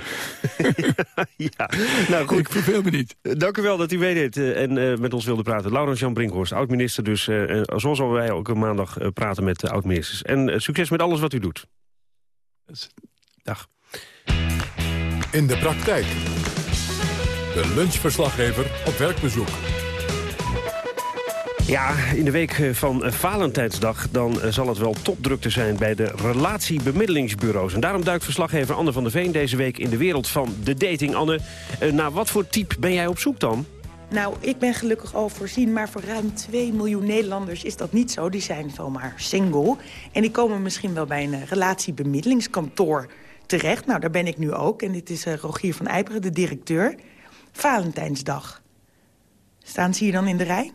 ja, nou goed. Ik verveel me niet. Eh, Dank u wel dat u meedeed eh, en eh, met ons wilde praten. Laurens Jan Brinkhorst, oud-minister dus. eh, en zoals al wij ook maandag praten met de oud-ministers. En succes met alles wat u doet. Dag. In de praktijk. De lunchverslaggever op werkbezoek. Ja, in de week eh, van eh, Valentijnsdag dan eh, zal het wel topdrukte zijn bij de relatiebemiddelingsbureaus. En daarom duikt verslaggever Anne van der Veen deze week in de wereld van de dating. Anne, naar wat voor type ben jij op zoek dan? Nou, ik ben gelukkig al voorzien, maar voor ruim 2 miljoen Nederlanders is dat niet zo. Die zijn zomaar single. En die komen misschien wel bij een relatiebemiddelingskantoor terecht. Nou, daar ben ik nu ook. En dit is Rogier van Eiperen, de directeur. Valentijnsdag. Staan ze hier dan in de rij?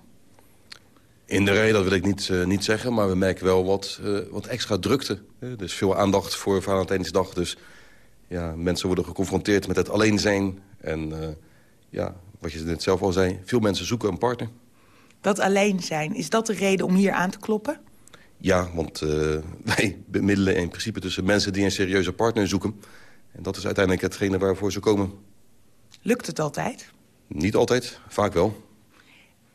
In de rij, dat wil ik niet, eh, niet zeggen, maar we merken wel wat, eh, wat extra drukte. Dus veel aandacht voor Valentijnsdag. Dus ja, mensen worden geconfronteerd met het alleen zijn. En eh, ja, wat je net zelf al zei, veel mensen zoeken een partner. Dat alleen zijn, is dat de reden om hier aan te kloppen? Ja, want wij bemiddelen in principe tussen mensen die een serieuze partner zoeken. En dat is uiteindelijk hetgene waarvoor ze komen. Lukt het altijd? Niet altijd, vaak wel.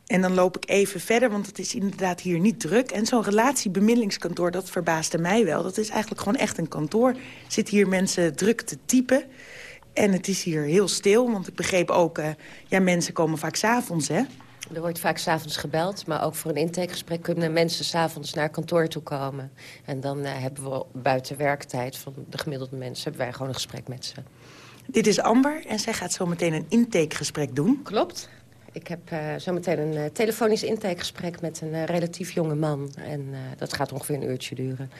En dan loop ik even verder, want het is inderdaad hier niet druk. En zo'n relatiebemiddelingskantoor, dat verbaasde mij wel. Dat is eigenlijk gewoon echt een kantoor. Zitten hier mensen druk te typen. En het is hier heel stil, want ik begreep ook... eh, ja, mensen komen vaak s'avonds, hè? Er wordt vaak s'avonds gebeld, maar ook voor een intakegesprek kunnen mensen s'avonds naar kantoor toe komen. En dan uh, hebben we buiten werktijd van de gemiddelde mensen hebben wij gewoon een gesprek met ze. Dit is Amber en zij gaat zo meteen een intakegesprek doen. Klopt. Ik heb uh, zometeen een uh, telefonisch intakegesprek met een uh, relatief jonge man. En dat gaat ongeveer een uurtje duren.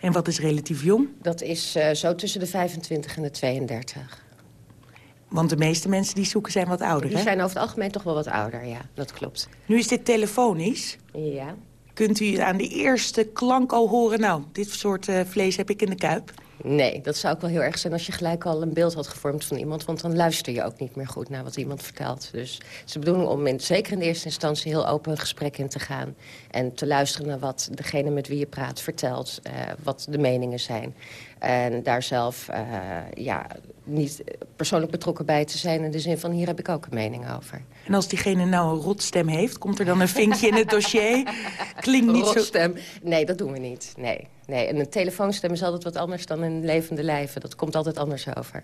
En wat is relatief jong? Dat is zo tussen de 25 en de 32. Want de meeste mensen die zoeken zijn wat ouder, Die hè? zijn over het algemeen toch wel wat ouder, ja. Dat klopt. Nu is dit telefonisch. Ja. Kunt u aan de eerste klank al horen... nou, dit soort vlees heb ik in de kuip? Nee, dat zou ook wel heel erg zijn als je gelijk al een beeld had gevormd van iemand. Want dan luister je ook niet meer goed naar wat iemand vertelt. Dus het is de bedoeling om in, zeker in de eerste instantie heel open het gesprek in te gaan. En te luisteren naar wat degene met wie je praat vertelt. Uh, wat de meningen zijn. En daar zelf uh, ja, niet persoonlijk betrokken bij te zijn... in de zin van hier heb ik ook een mening over. En als diegene nou een rotstem heeft, komt er dan een vinkje in het dossier? Klinkt niet rotstem. zo... Nee, dat doen we niet. Nee, nee. En een telefoonstem is altijd wat anders dan een levende lijven. Dat komt altijd anders over.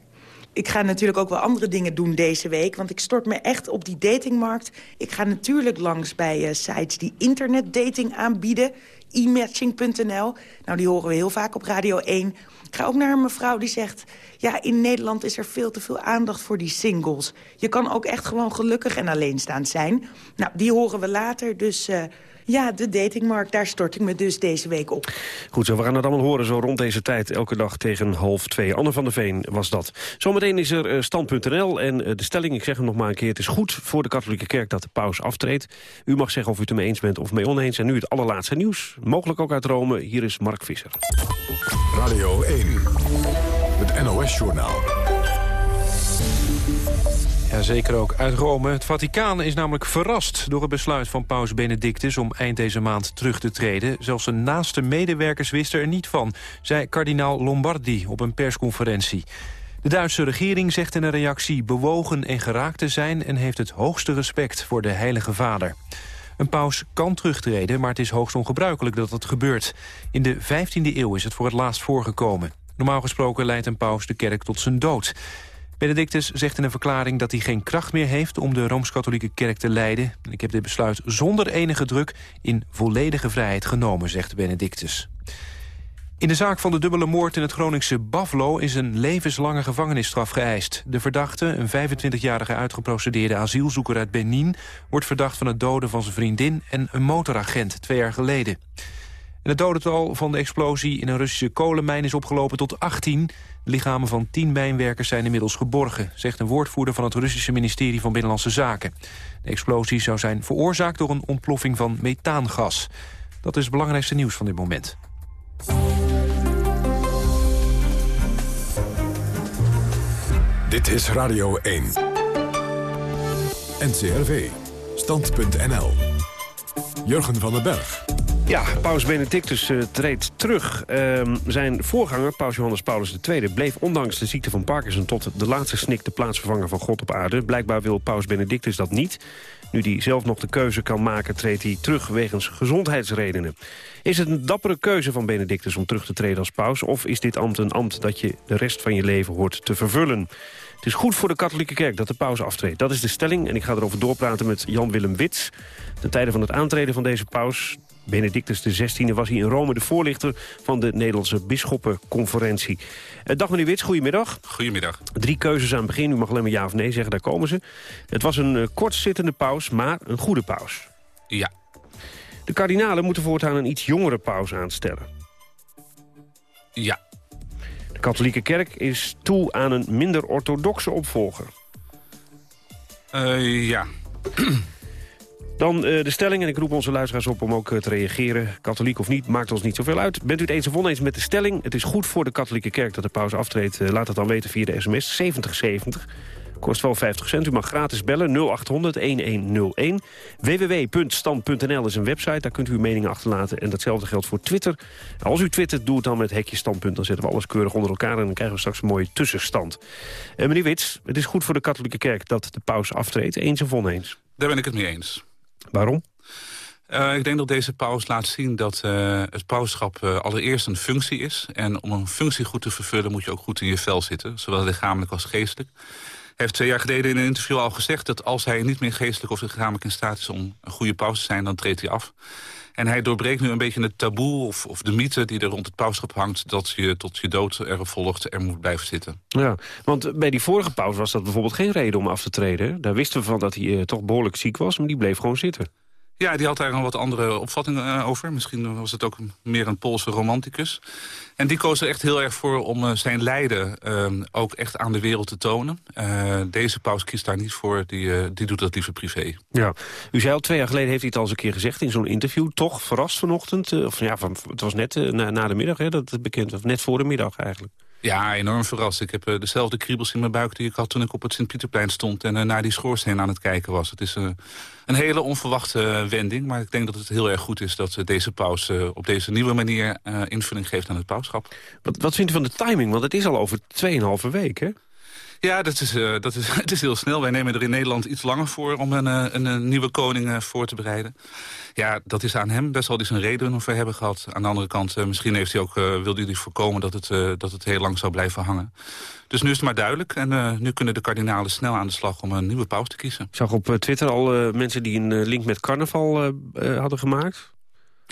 Ik ga natuurlijk ook wel andere dingen doen deze week... want ik stort me echt op die datingmarkt. Ik ga natuurlijk langs bij uh, sites die internetdating aanbieden e-matching.nl. Nou, die horen we heel vaak op Radio 1. Ik ga ook naar een mevrouw die zegt... ja, in Nederland is er veel te veel aandacht voor die singles. Je kan ook echt gewoon gelukkig en alleenstaand zijn. Nou, die horen we later, dus... Uh, ja, de datingmarkt, daar stort ik me dus deze week op. Goed zo, we gaan het allemaal horen zo rond deze tijd. Elke dag tegen half twee. Anne van der Veen was dat. Zometeen is er uh, stand.nl en uh, de stelling, ik zeg hem nog maar een keer... het is goed voor de katholieke kerk dat de paus aftreedt. U mag zeggen of u het ermee eens bent of mee oneens. En nu het allerlaatste nieuws, mogelijk ook uit Rome. Hier is Mark Visser. Radio 1, het NOS-journaal. Ja, zeker ook uit Rome. Het Vaticaan is namelijk verrast door het besluit van paus Benedictus... om eind deze maand terug te treden. Zelfs zijn naaste medewerkers wisten er niet van, zei kardinaal Lombardi op een persconferentie. De Duitse regering zegt in een reactie bewogen en geraakt te zijn... en heeft het hoogste respect voor de Heilige Vader. Een paus kan terugtreden, maar het is hoogst ongebruikelijk dat het gebeurt. In de 15e eeuw is het voor het laatst voorgekomen. Normaal gesproken leidt een paus de kerk tot zijn dood. Benedictus zegt in een verklaring dat hij geen kracht meer heeft... om de Rooms-Katholieke Kerk te leiden. Ik heb dit besluit zonder enige druk in volledige vrijheid genomen, zegt Benedictus. In de zaak van de dubbele moord in het Groningse Baflo... is een levenslange gevangenisstraf geëist. De verdachte, een 25-jarige uitgeprocedeerde asielzoeker uit Benin... wordt verdacht van het doden van zijn vriendin en een motoragent twee jaar geleden. En het dodental van de explosie in een Russische kolenmijn is opgelopen tot 18. Lichamen van 10 mijnwerkers zijn inmiddels geborgen... zegt een woordvoerder van het Russische ministerie van Binnenlandse Zaken. De explosie zou zijn veroorzaakt door een ontploffing van methaangas. Dat is het belangrijkste nieuws van dit moment. Dit is Radio 1. NCRV. Stand.nl. Jurgen van den Berg. Ja, paus Benedictus uh, treedt terug. Uh, zijn voorganger, paus Johannes Paulus II, bleef ondanks de ziekte van Parkinson... tot de laatste snik de plaatsvervanger van God op aarde. Blijkbaar wil paus Benedictus dat niet. Nu hij zelf nog de keuze kan maken, treedt hij terug wegens gezondheidsredenen. Is het een dappere keuze van Benedictus om terug te treden als paus... of is dit ambt een ambt dat je de rest van je leven hoort te vervullen? Het is goed voor de katholieke kerk dat de paus aftreedt. Dat is de stelling en ik ga erover doorpraten met Jan-Willem Wits. Ten tijde van het aantreden van deze paus, Benedictus XVI... was hij in Rome de voorlichter van de Nederlandse Bisschoppenconferentie. Uh, dag meneer Wits, goedemiddag. Goedemiddag. Drie keuzes aan het begin, u mag alleen maar ja of nee zeggen, daar komen ze. Het was een uh, kortzittende paus, maar een goede paus. Ja. De kardinalen moeten voortaan een iets jongere paus aanstellen. Ja. De katholieke kerk is toe aan een minder orthodoxe opvolger. Uh, ja. Dan uh, de stelling, en ik roep onze luisteraars op om ook uh, te reageren. Katholiek of niet, maakt ons niet zoveel uit. Bent u het eens of oneens met de stelling? Het is goed voor de katholieke kerk dat de paus aftreedt. Uh, laat het dan weten via de sms 7070. Kost wel 50 cent. U mag gratis bellen 0800-1101. www.stand.nl is een website, daar kunt u uw meningen achterlaten. En datzelfde geldt voor Twitter. Als u twittert, doe het dan met hekje standpunt. Dan zetten we alles keurig onder elkaar en dan krijgen we straks een mooie tussenstand. Meneer Wits, het is goed voor de katholieke kerk dat de paus aftreedt. Eens of oneens? Daar ben ik het mee eens. Waarom? Uh, ik denk dat deze paus laat zien dat uh, het pauschap uh, allereerst een functie is. En om een functie goed te vervullen moet je ook goed in je vel zitten. Zowel lichamelijk als geestelijk. heeft twee jaar geleden in een interview al gezegd... dat als hij niet meer geestelijk of lichamelijk in staat is om een goede paus te zijn... dan treedt hij af. En hij doorbreekt nu een beetje het taboe of, of de mythe die er rond het pauschap hangt... dat je tot je dood er volgt er moet blijven zitten. Ja, want bij die vorige paus was dat bijvoorbeeld geen reden om af te treden. Daar wisten we van dat hij uh, toch behoorlijk ziek was, maar die bleef gewoon zitten. Ja, die had daar een wat andere opvatting uh, over. Misschien was het ook meer een Poolse romanticus. En die koos er echt heel erg voor om uh, zijn lijden uh, ook echt aan de wereld te tonen. deze paus kiest daar niet voor, die, die doet dat liever privé. Ja, u zei al twee jaar geleden, heeft hij het al eens een keer gezegd in zo'n interview. Toch verrast vanochtend, of ja, van, het was net na, na, de middag, hè, dat bekend was. Net voor de middag eigenlijk. Ja, enorm verrast. Ik heb uh, dezelfde kriebels in mijn buik die ik had toen ik op het Sint-Pieterplein stond... en uh, naar die schoorsteen aan het kijken was. Het is uh, een hele onverwachte wending, maar ik denk dat het heel erg goed is... dat deze paus op deze nieuwe manier invulling geeft aan het pauschap. Wat, wat vindt u van de timing? Want het is al over 2,5 week, hè? Ja, dat is, uh, dat is, het is heel snel. Wij nemen er in Nederland iets langer voor om een, een, een nieuwe koning uh, voor te bereiden. Ja, dat is aan hem. Best wel die zijn reden voor hebben gehad. Aan de andere kant, misschien heeft hij ook, wilde hij voorkomen dat het, dat het heel lang zou blijven hangen. Dus nu is het maar duidelijk. En nu kunnen de kardinalen snel aan de slag om een nieuwe paus te kiezen. Ik zag op Twitter al mensen die een link met carnaval hadden gemaakt.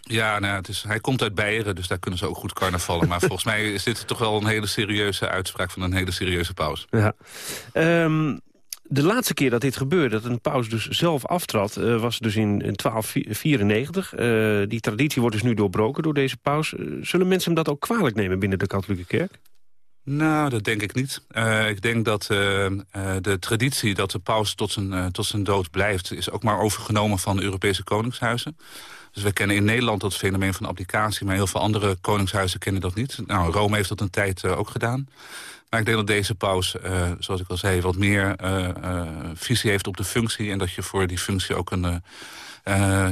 Ja, nou, het is, hij komt uit Beieren, dus daar kunnen ze ook goed carnavallen. maar volgens mij is dit toch wel een hele serieuze uitspraak van een hele serieuze paus. Ja. Um, de laatste keer dat dit gebeurde, dat een paus dus zelf aftrad... Uh, was dus in, in 1294. Uh, die traditie wordt dus nu doorbroken door deze paus. Uh, zullen mensen hem dat ook kwalijk nemen binnen de katholieke kerk? Nou, dat denk ik niet. Uh, ik denk dat uh, uh, de traditie dat de paus tot zijn, tot zijn dood blijft... is ook maar overgenomen van de Europese koningshuizen. Dus we kennen in Nederland dat fenomeen van applicatie... maar heel veel andere koningshuizen kennen dat niet. Nou, Rome heeft dat een tijd uh, ook gedaan. Maar ik denk dat deze paus, uh, zoals ik al zei... wat meer uh, visie heeft op de functie... en dat je voor die functie ook een...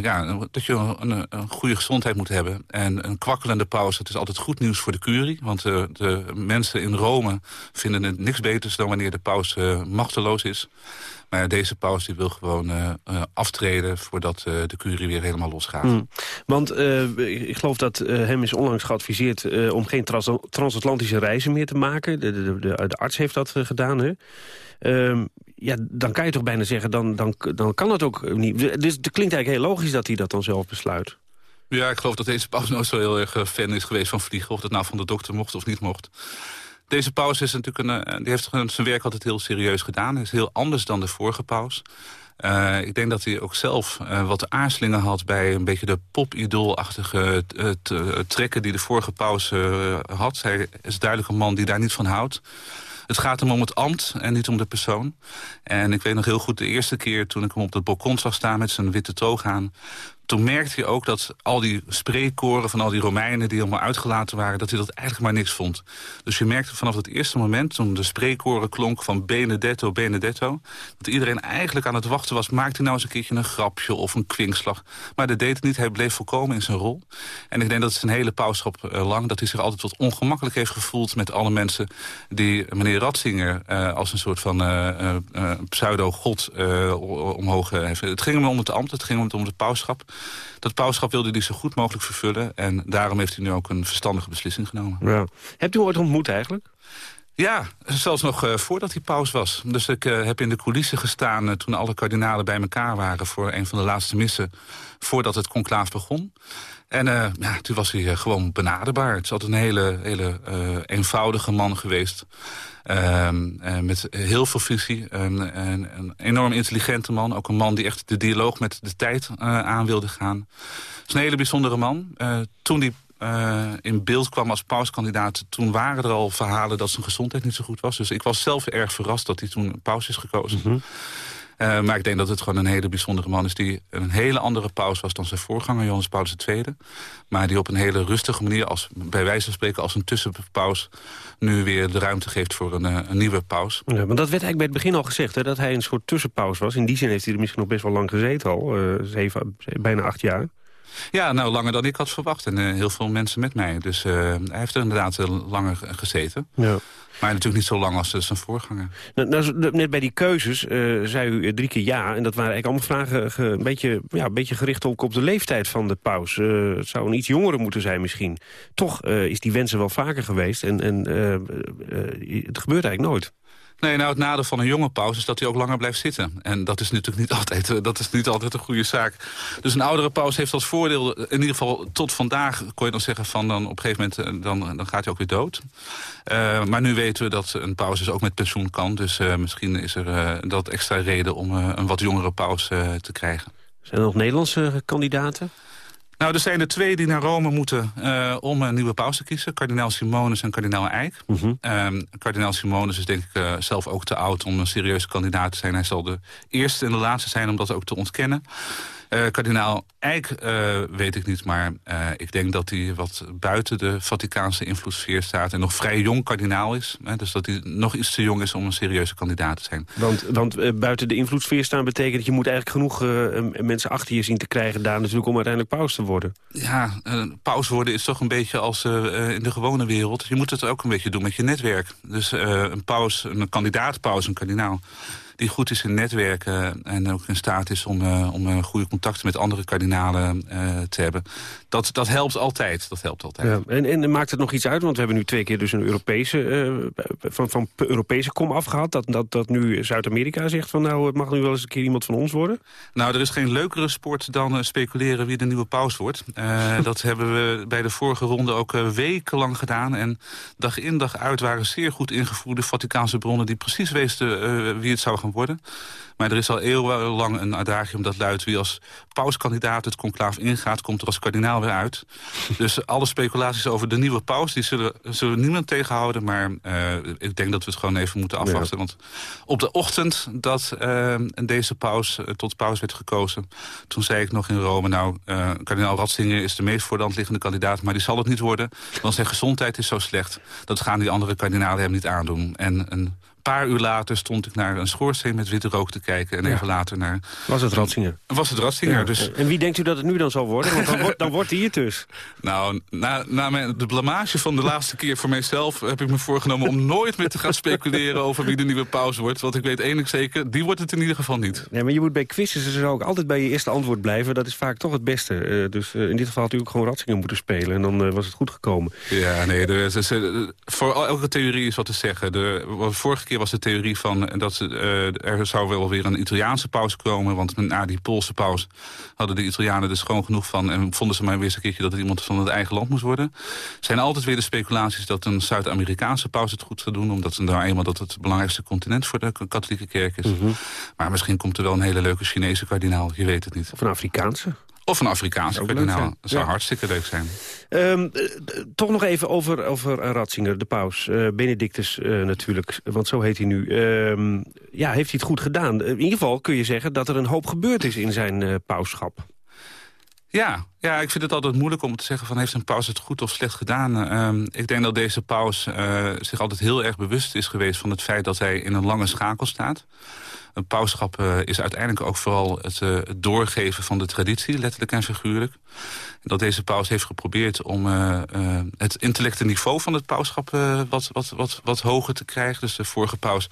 ja, dat je een, goede gezondheid moet hebben. En een kwakkelende paus, dat is altijd goed nieuws voor de curie. Want de mensen in Rome vinden het niks beters... dan wanneer de paus machteloos is. Maar deze paus die wil gewoon uh, uh, aftreden voordat uh, de curie weer helemaal losgaat. Mm. Want ik geloof dat hem is onlangs geadviseerd om geen trans transatlantische reizen meer te maken. De, de, de, de arts heeft dat gedaan. Hè? Ehm, ja, dan kan je toch bijna zeggen, dan, dan, dan kan het ook niet. Dus het klinkt eigenlijk heel logisch dat hij dat dan zelf besluit. Ja, ik geloof dat deze paus nooit zo heel erg fan is geweest van vliegen. Of dat nou van de dokter mocht of niet mocht. Deze paus is natuurlijk een, eh, die heeft zijn werk altijd heel serieus gedaan. Hij is heel anders dan de vorige paus. Uh, ik denk dat hij ook zelf uh, wat aarzelingen had... bij een beetje de pop-idoolachtige trekken die de vorige paus had. Hij is duidelijk een man die daar niet van houdt. Het gaat hem om het ambt en niet om de persoon. En ik weet nog heel goed de eerste keer toen ik hem op het balkon zag staan... met zijn witte toog aan toen merkte hij ook dat al die spreekkoren van al die Romeinen... die allemaal uitgelaten waren, dat hij dat eigenlijk maar niks vond. Dus je merkte vanaf het eerste moment, toen de spreekkoren klonk... van Benedetto, Benedetto, dat iedereen eigenlijk aan het wachten was... maakte hij nou eens een keertje een grapje of een kwinkslag. Maar dat deed het niet, hij bleef volkomen in zijn rol. En ik denk dat het zijn hele pauschap uh, lang... dat hij zich altijd wat ongemakkelijk heeft gevoeld met alle mensen... die meneer Ratzinger uh, als een soort van uh, pseudo-god omhoog heeft. Het ging hem om het ambt, het ging hem om het pauschap... Dat pauschap wilde hij zo goed mogelijk vervullen. En daarom heeft hij nu ook een verstandige beslissing genomen. Ja. Hebt u ooit ontmoet eigenlijk? Ja, zelfs nog uh, voordat hij paus was. Dus ik uh, heb in de coulissen gestaan uh, toen alle kardinalen bij elkaar waren... voor een van de laatste missen, voordat het conclaaf begon. En ja, toen was hij gewoon benaderbaar. Het is altijd een hele, hele eenvoudige man geweest. Ehm, met heel veel visie. Een, een, een, enorm intelligente man. Ook een man die echt de dialoog met de tijd aan wilde gaan. Het is een hele bijzondere man. toen hij uh, in beeld kwam als pauskandidaat... toen waren er al verhalen dat zijn gezondheid niet zo goed was. Dus ik was zelf erg verrast dat hij toen paus is gekozen. -hmm. Uh, maar ik denk dat het gewoon een hele bijzondere man is... die een hele andere paus was dan zijn voorganger, Johannes Paulus II. Maar die op een hele rustige manier, als, bij wijze van spreken... als een tussenpaus nu weer de ruimte geeft voor een, uh, een nieuwe paus. Ja, maar dat werd eigenlijk bij het begin al gezegd, hè, dat hij een soort tussenpaus was. In die zin heeft hij er misschien nog best wel lang gezeten al. zeven, bijna acht jaar. Ja, nou, langer dan ik had verwacht. En uh, heel veel mensen met mij. Dus uh, hij heeft er inderdaad uh, langer gezeten. Ja. Maar natuurlijk niet zo lang als zijn voorganger. Nou, nou, net bij die keuzes zei u drie keer ja. En dat waren eigenlijk allemaal vragen een, beetje, ja, een beetje gericht ook op de leeftijd van de paus. het zou een iets jongere moeten zijn misschien. Toch is die wensen wel vaker geweest. En, en het gebeurt eigenlijk nooit. Nee, nou het nadeel van een jonge paus is dat hij ook langer blijft zitten. En dat is natuurlijk niet altijd, eh, dat is niet altijd een goede zaak. Dus een oudere paus heeft als voordeel, in ieder geval tot vandaag... kon je dan zeggen van dan op een gegeven moment eh, dan, dan gaat hij ook weer dood. Maar nu weten we dat een paus dus ook met pensioen kan. Dus misschien is er dat extra reden om een wat jongere paus te krijgen. Zijn er nog Nederlandse kandidaten? Nou, er zijn er twee die naar Rome moeten uh, om een nieuwe paus te kiezen. Kardinaal Simonis en kardinaal Eijk. Mm -hmm. um, kardinaal Simonis is denk ik uh, zelf ook te oud om een serieuze kandidaat te zijn. Hij zal de eerste en de laatste zijn om dat ook te ontkennen. Uh, kardinaal Eijk uh, weet ik niet, maar uh, ik denk dat hij wat buiten de Vaticaanse invloedssfeer staat... en nog vrij jong kardinaal is. Hè, dus dat hij nog iets te jong is om een serieuze kandidaat te zijn. Want, want buiten de invloedssfeer staan betekent dat je moet eigenlijk genoeg mensen achter je zien te krijgen... daar natuurlijk om uiteindelijk paus te worden. Ja, paus worden is toch een beetje als in de gewone wereld. Je moet het ook een beetje doen met je netwerk. Dus een paus, een kandidaat paus, een kardinaal die goed is in netwerken en ook in staat is om, uh, om uh, goede contacten met andere kardinalen uh, te hebben. Dat, dat helpt altijd. Dat helpt altijd. Ja, en, en maakt het nog iets uit? Want we hebben nu twee keer dus een Europese, van, van Europese kom afgehad. Dat, dat, dat nu Zuid-Amerika zegt van nou, het mag nu wel eens een keer iemand van ons worden. Nou, er is geen leukere sport dan speculeren wie de nieuwe paus wordt. dat hebben we bij de vorige ronde ook wekenlang gedaan. En dag in dag uit waren zeer goed ingevoerde Vaticaanse bronnen... die precies wisten wie het zou gaan worden. Maar er is al eeuwenlang een adagium dat luidt... wie als pauskandidaat het conclaaf ingaat, komt er als kardinaal weer uit. dus alle speculaties over de nieuwe paus... die zullen, zullen niemand tegenhouden. Maar uh, ik denk dat we het gewoon even moeten afwachten. Ja. Want op de ochtend dat uh, deze paus uh, tot paus werd gekozen... toen zei ik nog in Rome... nou, kardinaal Ratzinger is de meest voor de hand liggende kandidaat... maar die zal het niet worden, want zijn gezondheid is zo slecht... dat gaan die andere kardinalen hem niet aandoen. En een paar uur later stond ik naar een schoorsteen met witte rook te kijken. En ja. even later naar... Was het Ratzinger? Was het Ratzinger. Ja. Dus... En wie denkt u dat het nu dan zal worden? Want dan, wordt, dan wordt hij het dus. Nou, na, na mijn, de blamage van de laatste keer voor mijzelf... heb ik me voorgenomen om nooit meer te gaan speculeren... over wie de nieuwe paus wordt. Want ik weet één zeker, die wordt het in ieder geval niet. Nee, maar je moet bij quizzes dus ook altijd bij je eerste antwoord blijven. Dat is vaak toch het beste. Uh, dus uh, in dit geval had u ook gewoon Ratzinger moeten spelen. En dan uh, was het goed gekomen. Ja, nee, er is, er, voor elke theorie is wat te zeggen. De, vorige keer was de theorie van dat uh, er zou wel weer een Italiaanse paus komen. Want na die Poolse paus hadden de Italianen er schoon genoeg van. En vonden ze maar weer eens een keertje dat het iemand van het eigen land moest worden. Er zijn altijd weer de speculaties dat een Zuid-Amerikaanse paus het goed zou doen. Omdat ze nou eenmaal dat het belangrijkste continent voor de katholieke kerk is. Mm -hmm. Maar misschien komt er wel een hele leuke Chinese kardinaal. Je weet het niet. Of een Afrikaanse. Of een Afrikaanse kardinaal. Dat zou ja. hartstikke leuk zijn. Um, toch nog even over, over Ratzinger, de paus. Uh, Benedictus uh, natuurlijk, want zo heet hij nu. Uh, ja, heeft hij het goed gedaan? In ieder geval kun je zeggen dat er een hoop gebeurd is in zijn pauschap. Ja, ja, ik vind het altijd moeilijk om te zeggen van heeft een paus het goed of slecht gedaan. Uh, ik denk dat deze paus uh, zich altijd heel erg bewust is geweest van het feit dat hij in een lange schakel staat. Een pauschap uh, is uiteindelijk ook vooral het, uh, het, doorgeven van de traditie, letterlijk en figuurlijk. Dat deze paus heeft geprobeerd om het intellectuele niveau van het pauschap wat, wat, wat, wat hoger te krijgen. Dus de vorige paus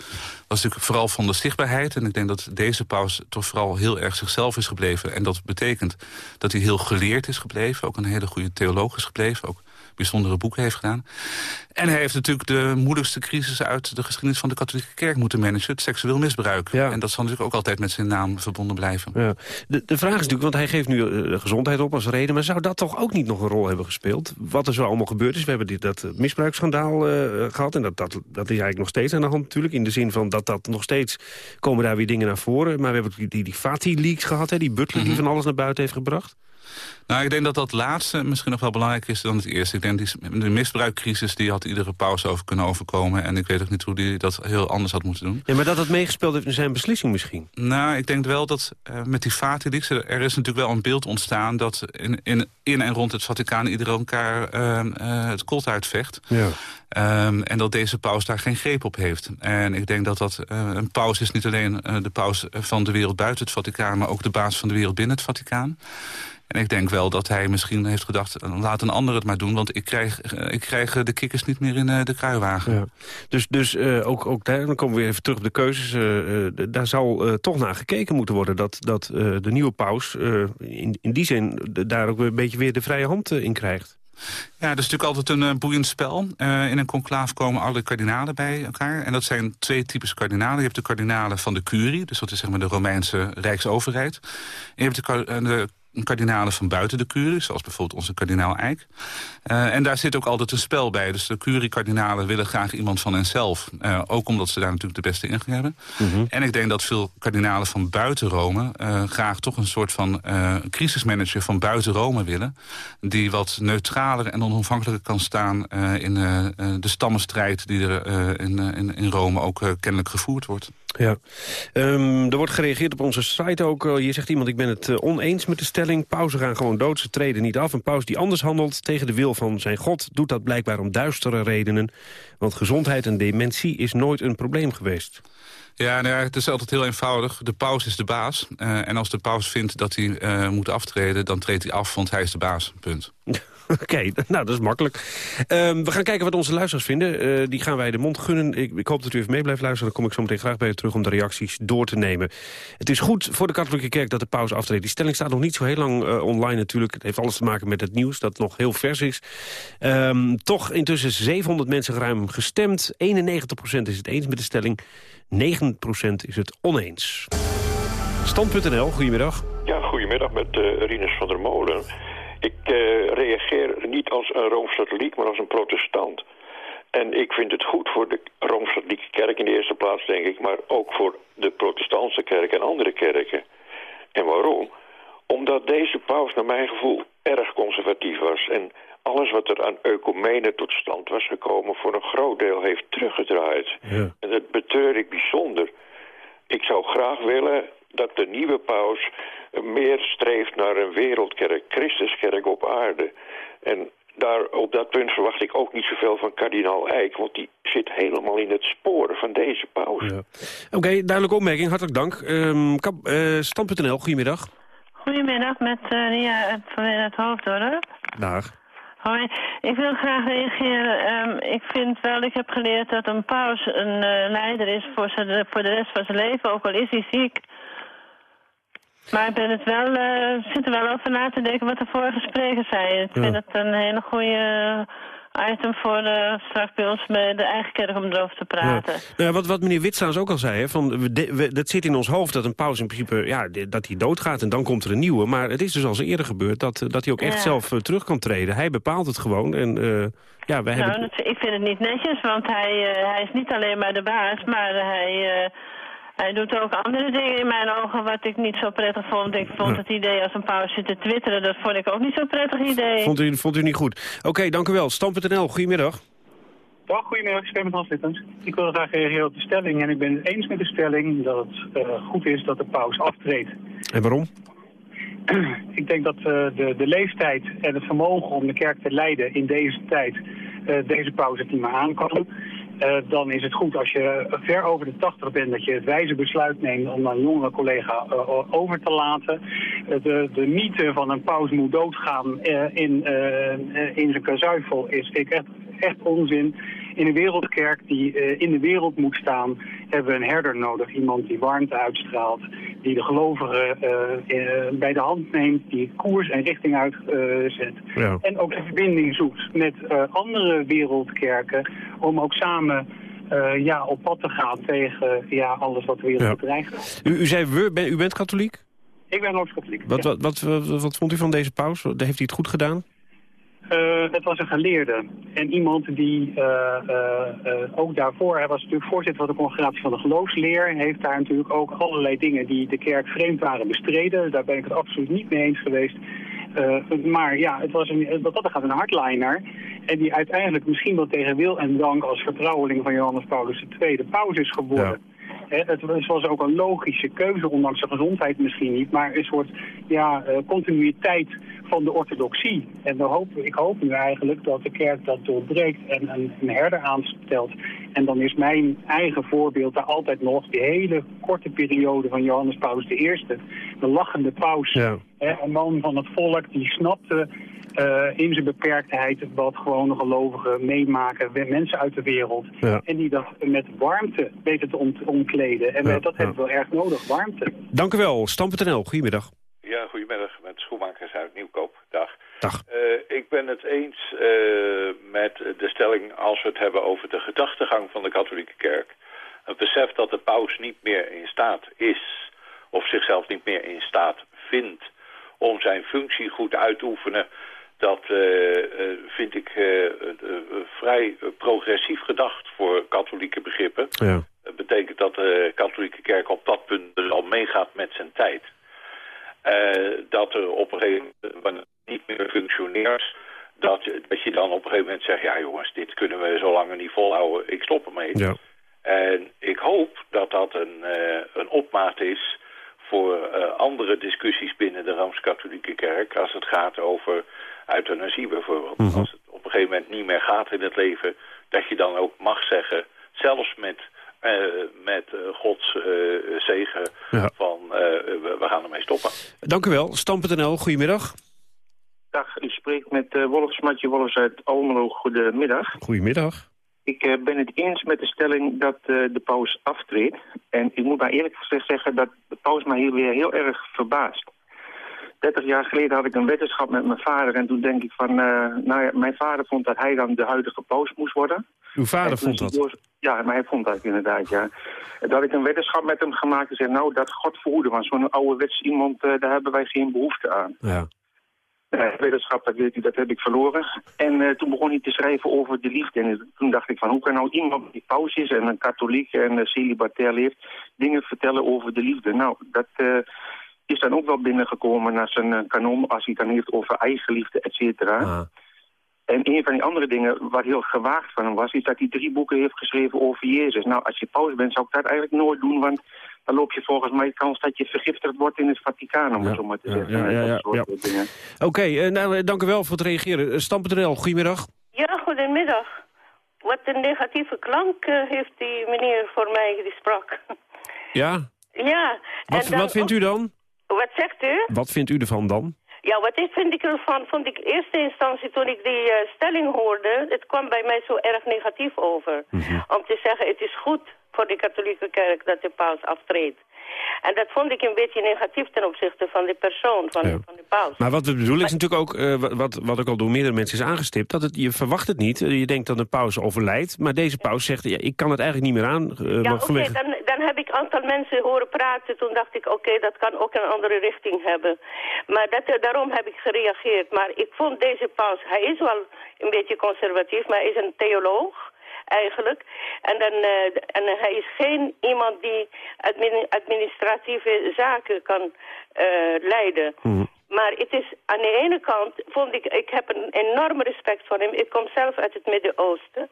was natuurlijk vooral van de zichtbaarheid. En ik denk dat deze paus toch vooral heel erg zichzelf is gebleven. En dat betekent dat hij heel geleerd is gebleven. Ook een hele goede theoloog is gebleven. Ook bijzondere boeken heeft gedaan. En hij heeft natuurlijk de moeilijkste crisis uit de geschiedenis van de katholieke kerk moeten managen. Het seksueel misbruik. Ja. En dat zal natuurlijk ook altijd met zijn naam verbonden blijven. Ja. De, de vraag is natuurlijk, want hij geeft nu uh, gezondheid op als reden. Maar zou dat toch ook niet nog een rol hebben gespeeld? Wat er zo allemaal gebeurd is. We hebben dit, dat misbruiksschandaal uh, gehad. En dat, dat, dat is eigenlijk nog steeds aan de hand natuurlijk. In de zin van dat dat nog steeds komen daar weer dingen naar voren. Maar we hebben die, die, die Fatih-leaks gehad. Hè, die Butler mm -hmm. die van alles naar buiten heeft gebracht. Nou, ik denk dat dat laatste misschien nog wel belangrijker is dan het eerste. Ik denk die, de misbruikcrisis die had iedere paus over kunnen overkomen. En ik weet ook niet hoe hij dat heel anders had moeten doen. Ja, maar dat het meegespeeld heeft in zijn beslissing misschien? Nou, ik denk wel dat uh, met die Fatih er is natuurlijk wel een beeld ontstaan... dat in, in, in en rond het Vaticaan iedereen elkaar uh, uh, het kot uitvecht. Ja. Um, en dat deze paus daar geen greep op heeft. En ik denk dat dat uh, een paus is niet alleen de paus van de wereld buiten het Vaticaan... maar ook de baas van de wereld binnen het Vaticaan. En ik denk wel dat hij misschien heeft gedacht... laat een ander het maar doen, want ik krijg, ik krijg de kikkers niet meer in de kruiwagen. Ja. Dus, dus uh, ook, ook daar, dan komen we weer even terug op de keuzes. Uh, daar zal toch naar gekeken moeten worden... dat, dat de nieuwe paus in, in die zin daar ook een beetje weer de vrije hand in krijgt. Ja, dat is natuurlijk altijd een uh, boeiend spel. Uh, in een conclaaf komen alle kardinalen bij elkaar. En dat zijn twee types kardinalen. Je hebt de kardinalen van de curie, dus dat is zeg maar de Romeinse rijksoverheid. En je hebt de, de kardinalen van buiten de curie, zoals bijvoorbeeld onze kardinaal Eijk. Uh, en daar zit ook altijd een spel bij. Dus de curie-kardinalen willen graag iemand van henzelf. Uh, ook omdat ze daar natuurlijk de beste ingang hebben. Mm -hmm. En ik denk dat veel kardinalen van buiten Rome... Uh, graag toch een soort van crisismanager van buiten Rome willen. Die wat neutraler en onafhankelijker kan staan... in de stammenstrijd die er in, in, in, Rome ook kennelijk gevoerd wordt. Ja, um, er wordt gereageerd op onze site ook. Hier zegt iemand, ik ben het oneens met de stelling. Pauzen gaan gewoon dood, ze treden niet af. Een paus die anders handelt tegen de wil van zijn God... doet dat blijkbaar om duistere redenen. Want gezondheid en dementie is nooit een probleem geweest. Ja, nou ja, het is altijd heel eenvoudig. De paus is de baas. Uh, en als de paus vindt dat hij moet aftreden... dan treedt hij af, want hij is de baas. Punt. Oké, nou dat is makkelijk. Um, we gaan kijken wat onze luisteraars vinden. Uh, die gaan wij de mond gunnen. Ik, ik, hoop dat u even mee blijft luisteren. Dan kom ik zo meteen graag bij u terug om de reacties door te nemen. Het is goed voor de katholieke kerk dat de paus aftreedt. Die stelling staat nog niet zo heel lang uh, online natuurlijk. Het heeft alles te maken met het nieuws dat nog heel vers is. Um, toch intussen 700 mensen ruim gestemd. 91% is het eens met de stelling. 9% is het oneens. Stand.nl, goedemiddag. Ja, goedemiddag met uh, Rinus van der Molen. Ik uh, reageer niet als een Rooms-Katholiek, maar als een protestant. En ik vind het goed voor de Rooms-Katholieke kerk in de eerste plaats, denk ik... maar ook voor de protestantse kerk en andere kerken. En waarom? Omdat deze paus naar mijn gevoel erg conservatief was... en alles wat er aan ecumene tot stand was gekomen... voor een groot deel heeft teruggedraaid. Ja. En dat betreur ik bijzonder. Ik zou graag willen dat de nieuwe paus meer streeft naar een wereldkerk, Christuskerk op aarde. En daar, op dat punt verwacht ik ook niet zoveel van kardinaal Eijk... want die zit helemaal in het sporen van deze paus. Ja. Oké, okay, duidelijke opmerking. Hartelijk dank. Um, uh, Stand.nl, goedemiddag. Goedemiddag, met uh, Ria van het Hoofddorp. Dag. Hoi, ik wil graag reageren. Um, ik vind wel, ik heb geleerd dat een paus een uh, leider is voor, zijn, voor de rest van zijn leven, ook al is hij ziek. Maar ik ben het wel, uh, zit er wel over na te denken wat de vorige spreker zei. Ik ja. vind het een hele goede item voor uh, straks bij ons met de eigen kerk om erover te praten. Ja. Nou, wat, wat meneer Witsaans ook al zei, hè, van, we, we, dat zit in ons hoofd dat een paus in principe ja, dat hij doodgaat en dan komt er een nieuwe. Maar het is dus al eerder gebeurd dat, dat hij ook echt ja. zelf uh, terug kan treden. Hij bepaalt het gewoon en uh, ja, wij nou, hebben... Ik vind het niet netjes, want hij, hij is niet alleen maar de baas, maar hij... Hij doet ook andere dingen in mijn ogen wat ik niet zo prettig vond. Ik vond ja. het idee als een pauze zit te twitteren, dat vond ik ook niet zo'n prettig idee. Vond u, vond u niet goed? Oké, okay, dank u wel. Stam.nl, goedemiddag. Dag, goedemiddag. Ik spreek met. Ik wil graag reageren op de stelling. En ik ben het eens met de stelling dat het uh, goed is dat de paus aftreedt. En waarom? ik denk dat uh, de, de leeftijd en het vermogen om de kerk te leiden in deze tijd... Uh, deze pauze niet meer aan kan. Uh, dan is het goed als je ver over de 80 bent dat je het wijze besluit neemt om een jongere collega uh, over te laten. De, de mythe van een paus moet doodgaan in, in zijn kazuifel is ik echt, echt onzin. In een wereldkerk die in de wereld moet staan, hebben we een herder nodig. Iemand die warmte uitstraalt, die de gelovigen bij de hand neemt, die koers en richting uitzet. Ja. En ook de verbinding zoekt met andere wereldkerken om ook samen ja, op pad te gaan tegen ja, alles wat de wereld Ja. bedreigt. U, u zei, we, ben, u bent katholiek? Ik ben Rooms-Katholiek. Wat, ja. wat, wat, wat, wat vond u van deze paus? Heeft hij het goed gedaan? Het was een geleerde. En iemand die uh, uh, ook daarvoor, hij was natuurlijk voorzitter van de congregatie van de geloofsleer, heeft daar natuurlijk ook allerlei dingen die de kerk vreemd waren bestreden. Daar ben ik het absoluut niet mee eens geweest. maar ja, het was een, wat dat gaat een hardliner. En die uiteindelijk misschien wel tegen wil en dank als vertrouweling van Johannes Paulus II paus is geworden. Het was ook een logische keuze, ondanks de gezondheid misschien niet, maar een soort ja, uh, continuïteit van de orthodoxie. En hoop, ik hoop nu eigenlijk dat de kerk dat doorbreekt en een, een herder aanstelt. En dan is mijn eigen voorbeeld daar altijd nog die hele korte periode van Johannes Paulus I, de lachende paus. Ja. He, een man van het volk die snapte uh, in zijn beperktheid wat gewone gelovigen meemaken, mensen uit de wereld. Ja. En die dat met warmte weten te ont ontkleden. En Ja, dat ja. hebben we erg nodig, warmte. Dank u wel. Stam.nl, goedemiddag. Ja, goedemiddag. Met schoenmakers uit Nieuwkoop. Dag. Dag. Uh, ik ben het eens uh, met de stelling als we het hebben over de gedachtegang van de katholieke kerk. Het besef dat de paus niet meer in staat is, of zichzelf niet meer in staat vindt om zijn functie goed uit te oefenen, dat uh, vind ik vrij progressief gedacht voor katholieke begrippen. Ja. Dat betekent dat de katholieke kerk op dat punt dus al meegaat met zijn tijd. dat er op een gegeven moment niet meer functioneert... Dat, dat je dan op een gegeven moment zegt... ja jongens, dit kunnen we zo lang niet volhouden, ik stop ermee. Ja. En ik hoop dat dat een, uh, een opmaat is voor uh, andere discussies binnen de Rooms-Katholieke Kerk... als het gaat over euthanasie bijvoorbeeld. Mhm. Als het op een gegeven moment niet meer gaat in het leven... dat je dan ook mag zeggen, zelfs met, uh, met Gods zegen... Ja. van we, we gaan ermee stoppen. Dank u wel. Stam.nl, goedemiddag. Dag, u spreekt met uh, Wolfs Matje Wolfs uit Almelo. Goedemiddag. Goedemiddag. Ik uh, ben het eens met de stelling dat uh, de paus aftreedt. En ik moet maar eerlijk gezegd zeggen dat de paus mij hier weer heel erg verbaast. 30 jaar geleden had ik een wetenschap met mijn vader en toen denk ik van... nou ja, mijn vader vond dat hij dan de huidige paus moest worden. Uw vader vond dat? Door... Ja, maar hij vond dat inderdaad, ja. Dat ik een wetenschap met hem gemaakt en zei... nou, dat God verhoede, want zo'n ouderwets iemand, daar hebben wij geen behoefte aan. Ja. Uh, wetenschap, dat weet u, dat heb ik verloren. En uh, toen begon hij te schrijven over de liefde. En toen dacht ik van, hoe kan nou iemand die paus is en een katholiek en celibatair leeft... dingen vertellen over de liefde? Nou, dat is dan ook wel binnengekomen naar zijn kanon... als hij het dan heeft over eigenliefde, et cetera. Ah. En een van die andere dingen wat heel gewaagd van hem was... is dat hij drie boeken heeft geschreven over Jezus. Nou, als je paus bent, zou ik dat eigenlijk nooit doen... want dan loop je volgens mij kans dat je vergiftigd wordt in het Vaticaan, om ja, het zo maar te ja, zeggen. Ja, ja, ja, ja. Oké, okay, uh, nou, dank u wel voor het reageren. Stam.nl, goedemiddag. Ja, goedemiddag. Wat een negatieve klank uh, heeft die meneer voor mij die sprak. Ja? Ja. Wat, en dan, wat vindt u dan? Wat zegt u? Wat vindt u ervan dan? Ja, wat ik vind ik ervan, vond ik in eerste instantie toen ik die uh, stelling hoorde, het kwam bij mij zo erg negatief over. Mhm. Mm -hmm. Om te zeggen, het is goed voor de katholieke kerk dat de paus aftreedt. En dat vond ik een beetje negatief ten opzichte van de persoon, van, ja. van de paus. Maar wat we bedoelen is natuurlijk ook, uh, wat, wat ook al door meerdere mensen is aangestipt... dat het, je verwacht het niet, je denkt dat een paus overlijdt... maar deze paus zegt, ja, ik kan het eigenlijk niet meer aan. Uh, ja, oké, vanwege... dan, dan heb ik een aantal mensen horen praten. Toen dacht ik, oké, dat kan ook een andere richting hebben. Maar dat, daarom heb ik gereageerd. Maar ik vond deze paus, hij is wel een beetje conservatief... maar hij is een theoloog eigenlijk. En, dan, uh, en hij is geen iemand die administratieve zaken kan uh, leiden. Mm. Maar het is aan de ene kant, vond ik, ik heb een enorme respect voor hem. Ik kom zelf uit het Midden-Oosten.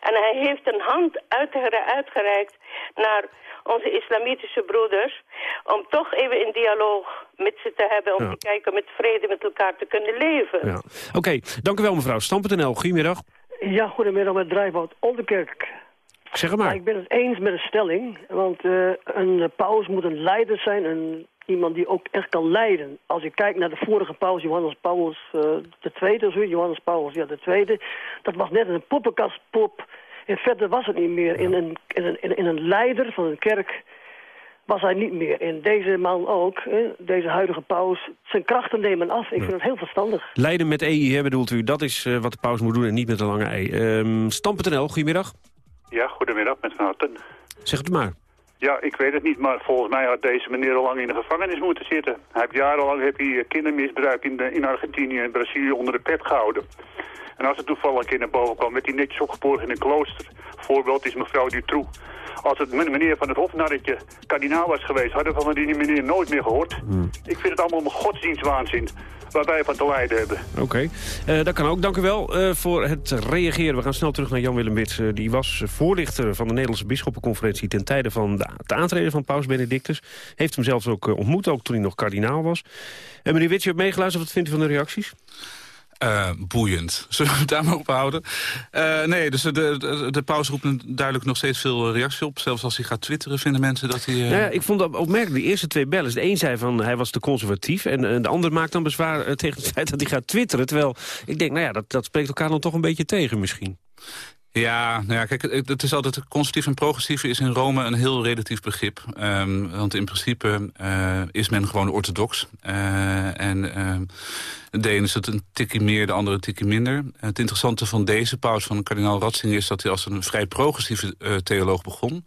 En hij heeft een hand uitgereikt naar onze islamitische broeders... om toch even een dialoog met ze te hebben... om ja. te kijken met vrede met elkaar te kunnen leven. Ja. Oké, okay, dank u wel mevrouw. Stam.nl, goedemiddag. Ja, goedemiddag met Drijfhout Oldenkerk. Zeg maar. maar. Ik ben het eens met de stelling, want uh, een paus moet een leider zijn... Een, iemand die ook echt kan leiden. Als je kijkt naar de vorige paus, Johannes Paulus uh, de tweede, zo, Johannes Paulus ja, de tweede... dat was net een poppenkastpop... En verder was het niet meer. In een, in, een, in een leider van een kerk was hij niet meer. En deze man ook, hè, deze huidige paus, zijn krachten nemen af. Ik vind het heel verstandig. Leiden met EI, hè, bedoelt u, dat is uh, wat de paus moet doen en niet met een lange ei. Um, Stam.nl, goedemiddag. Ja, goedemiddag met Van Harten. Zeg het maar. Ja, ik weet het niet, maar volgens mij had deze meneer al lang in de gevangenis moeten zitten. Hij heeft jarenlang heb hij kindermisbruik in, de, in Argentinië en Brazilië onder de pet gehouden. En als het toevallig een keer naar boven kwam, werd hij netjes opgeborgen in een klooster. Voorbeeld is mevrouw Dutroux. Als het meneer van het hofnarretje kardinaal was geweest, hadden we van die meneer nooit meer gehoord. Hmm. Ik vind het allemaal een godsdienstwaanzin waar wij van te lijden hebben. Oké, okay. uh, dat kan ook. Dank u wel uh, voor het reageren. We gaan snel terug naar Jan-Willem Wits. Uh, die was voorlichter van de Nederlandse Bisschoppenconferentie... ten tijde van de, de aantreden van paus Benedictus. Heeft hem zelfs ook ontmoet, ook toen hij nog kardinaal was. En meneer Wits, u hebt meegeluisterd. Wat vindt u van de reacties? Uh, boeiend. Zullen we het daar maar op houden? Uh, nee, dus de, de, roept duidelijk nog steeds veel reacties op. Zelfs als hij gaat twitteren vinden mensen dat hij... Uh... Ja, ik vond dat opmerkelijk. De eerste twee bellen. De een zei van hij was te conservatief. En de ander maakt dan bezwaar tegen het feit dat hij gaat twitteren. Terwijl ik denk, nou ja, dat, dat spreekt elkaar dan toch een beetje tegen misschien. Ja, nou ja, kijk, het is altijd conservatief en progressief is in Rome een heel relatief begrip. Ehm, want in principe eh, is men gewoon orthodox. Eh, en ehm, de ene is het een tikje meer, de andere een tikje minder. Het interessante van deze paus van kardinaal Ratzinger is dat hij als een vrij progressieve eh, theoloog begon.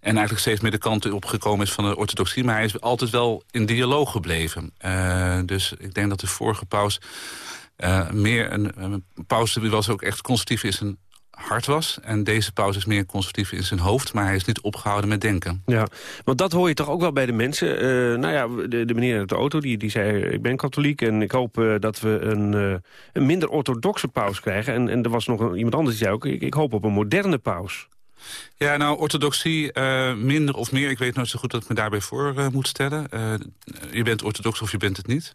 En eigenlijk steeds meer de kant op gekomen is van de orthodoxie. Maar hij is altijd wel in dialoog gebleven. Dus ik denk dat de vorige paus meer een, een paus die was ook echt conservatief in zijn hart was. En deze paus is meer conservatief in zijn hoofd. Maar hij is niet opgehouden met denken. Ja, want dat hoor je toch ook wel bij de mensen. Eh, nou ja, de, de meneer uit de auto die, die zei... ik ben katholiek en ik hoop eh, dat we een, eh, een minder orthodoxe paus krijgen. En, en er was nog een- iemand anders die zei ook... ik, ik hoop op een moderne paus. Ja, nou, orthodoxie, minder of meer. Ik weet nooit zo goed dat ik me daarbij voor moet stellen. Je bent orthodox of je bent het niet.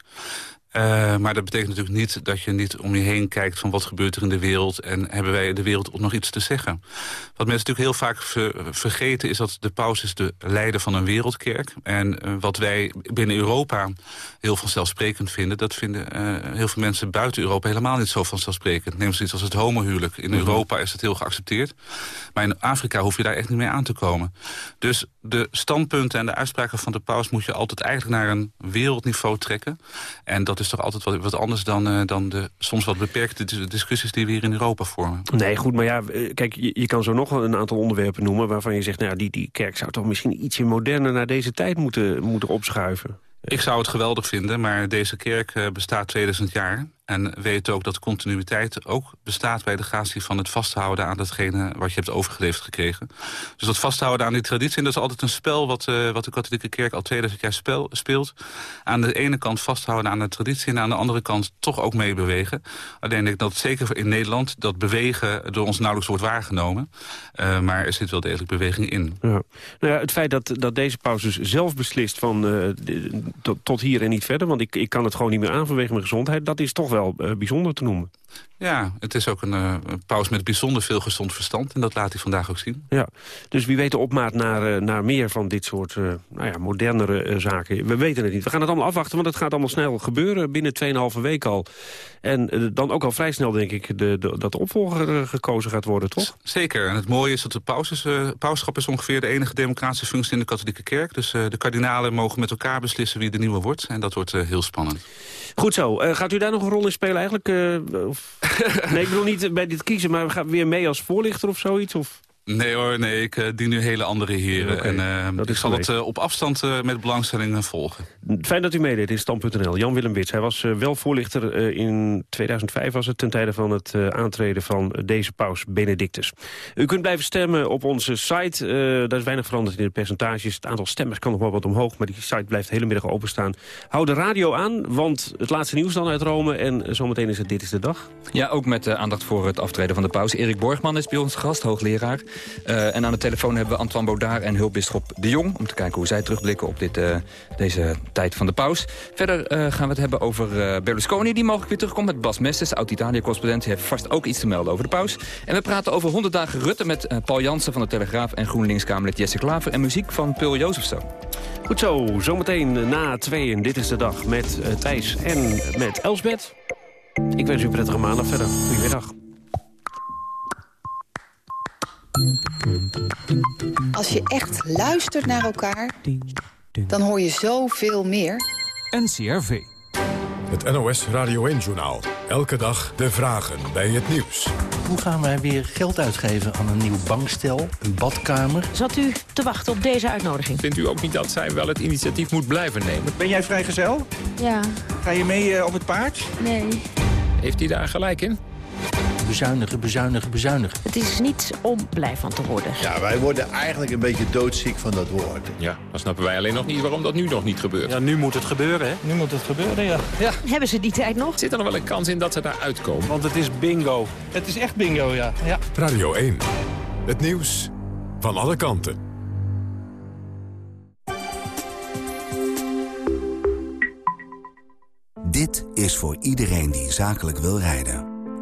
Eh, maar dat betekent natuurlijk niet dat je niet om je heen kijkt... van wat gebeurt er in de wereld en hebben wij de wereld nog iets te zeggen. Wat mensen natuurlijk heel vaak ver- vergeten... is dat de paus is de leider van een wereldkerk. En eh, wat wij binnen Europa heel vanzelfsprekend vinden... dat vinden eh, heel veel mensen buiten Europa helemaal niet zo vanzelfsprekend. Neem zoiets als het homohuwelijk. In Europa is het heel geaccepteerd. Maar in Afrika hoef je daar echt niet mee aan te komen. Dus de standpunten en de uitspraken van de paus... moet je altijd eigenlijk naar een wereldniveau trekken. En dat is toch altijd wat, wat anders dan, eh, dan de soms wat beperkte dis- discussies... die we hier in Europa vormen. Nee, goed, maar ja, eh, kijk, je, je kan zo nog een aantal onderwerpen noemen... waarvan je zegt, nou die, die kerk zou toch misschien ietsje moderner... naar deze tijd moeten, moeten opschuiven. Ik zou het geweldig vinden, maar deze kerk eh, bestaat 2000 jaar. En weet ook dat continuïteit ook bestaat bij de gratie van het vasthouden aan datgene wat je hebt overgeleverd gekregen. Dus dat vasthouden aan die traditie, en dat is altijd een spel wat, eh, wat de katholieke kerk al 2000 jaar speelt. Aan de ene kant vasthouden aan de traditie en aan de andere kant toch ook meebewegen. Alleen denk ik dat zeker in Nederland dat bewegen door ons nauwelijks wordt waargenomen. Eh, maar er zit wel degelijk beweging in. Ja. Nou ja, het feit dat, dat deze paus dus zelf beslist van eh, tot, tot hier en niet verder... want ik, ik kan het gewoon niet meer aan vanwege mijn gezondheid... dat is toch wel eh, bijzonder te noemen. Ja, het is ook een, eh, een paus met bijzonder veel gezond verstand. En dat laat hij vandaag ook zien. Ja, dus wie weet de opmaat naar, eh, naar meer van dit soort eh, nou ja, modernere zaken. We weten het niet. We gaan het allemaal afwachten, want het gaat allemaal snel gebeuren. Binnen 2,5 week al. En dan ook al vrij snel, denk ik, de, de- dat de opvolger gekozen gaat worden, toch? Zeker. En het mooie is dat de paus is, pauschap is ongeveer de enige democratische functie in de katholieke kerk. Dus de kardinalen mogen met elkaar beslissen wie de nieuwe wordt. En dat wordt heel spannend. Goed zo. Gaat u daar nog een rol in spelen eigenlijk? eh, nee, ik bedoel niet bij dit kiezen, maar gaat weer mee als voorlichter of zoiets? Of... Nee hoor, nee, ik eh, dien nu hele andere heren. En eh, dat ik zal het eh, op afstand eh, met belangstelling volgen. Fijn dat u meedeed in Stand.nl. Jan-Willem Wits, hij was wel voorlichter eh, in 2005 was het... ten tijde van het eh, aantreden van deze paus Benedictus. U kunt blijven stemmen op onze site. Eh daar is weinig veranderd in de percentages. Het aantal stemmers kan nog wel wat omhoog... maar die site blijft de hele middag openstaan. Hou de radio aan, want het laatste nieuws dan uit Rome... en zometeen is het Dit is de Dag. Ja, ook met aandacht voor het aftreden van de paus. Erik Borgman is bij ons gast, hoogleraar. Eh, en aan de telefoon hebben we Antoine Baudard en hulpbisschop De Jong... om te kijken hoe zij terugblikken op dit, eh, deze tijd van de paus. Verder eh, gaan we het hebben over Berlusconi, die mogelijk weer terugkomt... met Bas Mesters, oud-Italië-correspondent. Die heeft vast ook iets te melden over de paus. En we praten over 100 dagen Rutte met Paul Jansen van de Telegraaf... en GroenLinks-Kamerlid Jesse Klaver en muziek van Pul Jozefzoon. Goed zo, zometeen na tweeën. Dit is de dag met Thijs en met Elsbeth. Ik wens u een prettige maandag verder. Goedemiddag. Als je echt luistert naar elkaar, dan hoor je zoveel meer. NCRV. Het NOS Radio 1-journaal. Elke dag de vragen bij het nieuws. Hoe gaan wij weer geld uitgeven aan een nieuw bankstel, een badkamer? Zat u te wachten op deze uitnodiging? Vindt u ook niet dat zij wel het initiatief moet blijven nemen? Ben jij vrijgezel? Ja. Ga je mee eh, op het paard? Nee. Heeft hij daar gelijk in? Bezuinigen, bezuinigen, bezuinigen. Het is niet om blij van te worden. Ja, wij worden eigenlijk een beetje doodziek van dat woord. Ja, dan snappen wij alleen nog niet waarom dat nu nog niet gebeurt. Ja, nu moet het gebeuren, hè? Nu moet het gebeuren, ja. Ja. Hebben ze die tijd nog? Zit er nog wel een kans in dat ze daar uitkomen? Want het is bingo. Het is echt bingo, ja. ja. Radio 1. Het nieuws van alle kanten. Dit is voor iedereen die zakelijk wil rijden.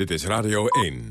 Dit is Radio 1.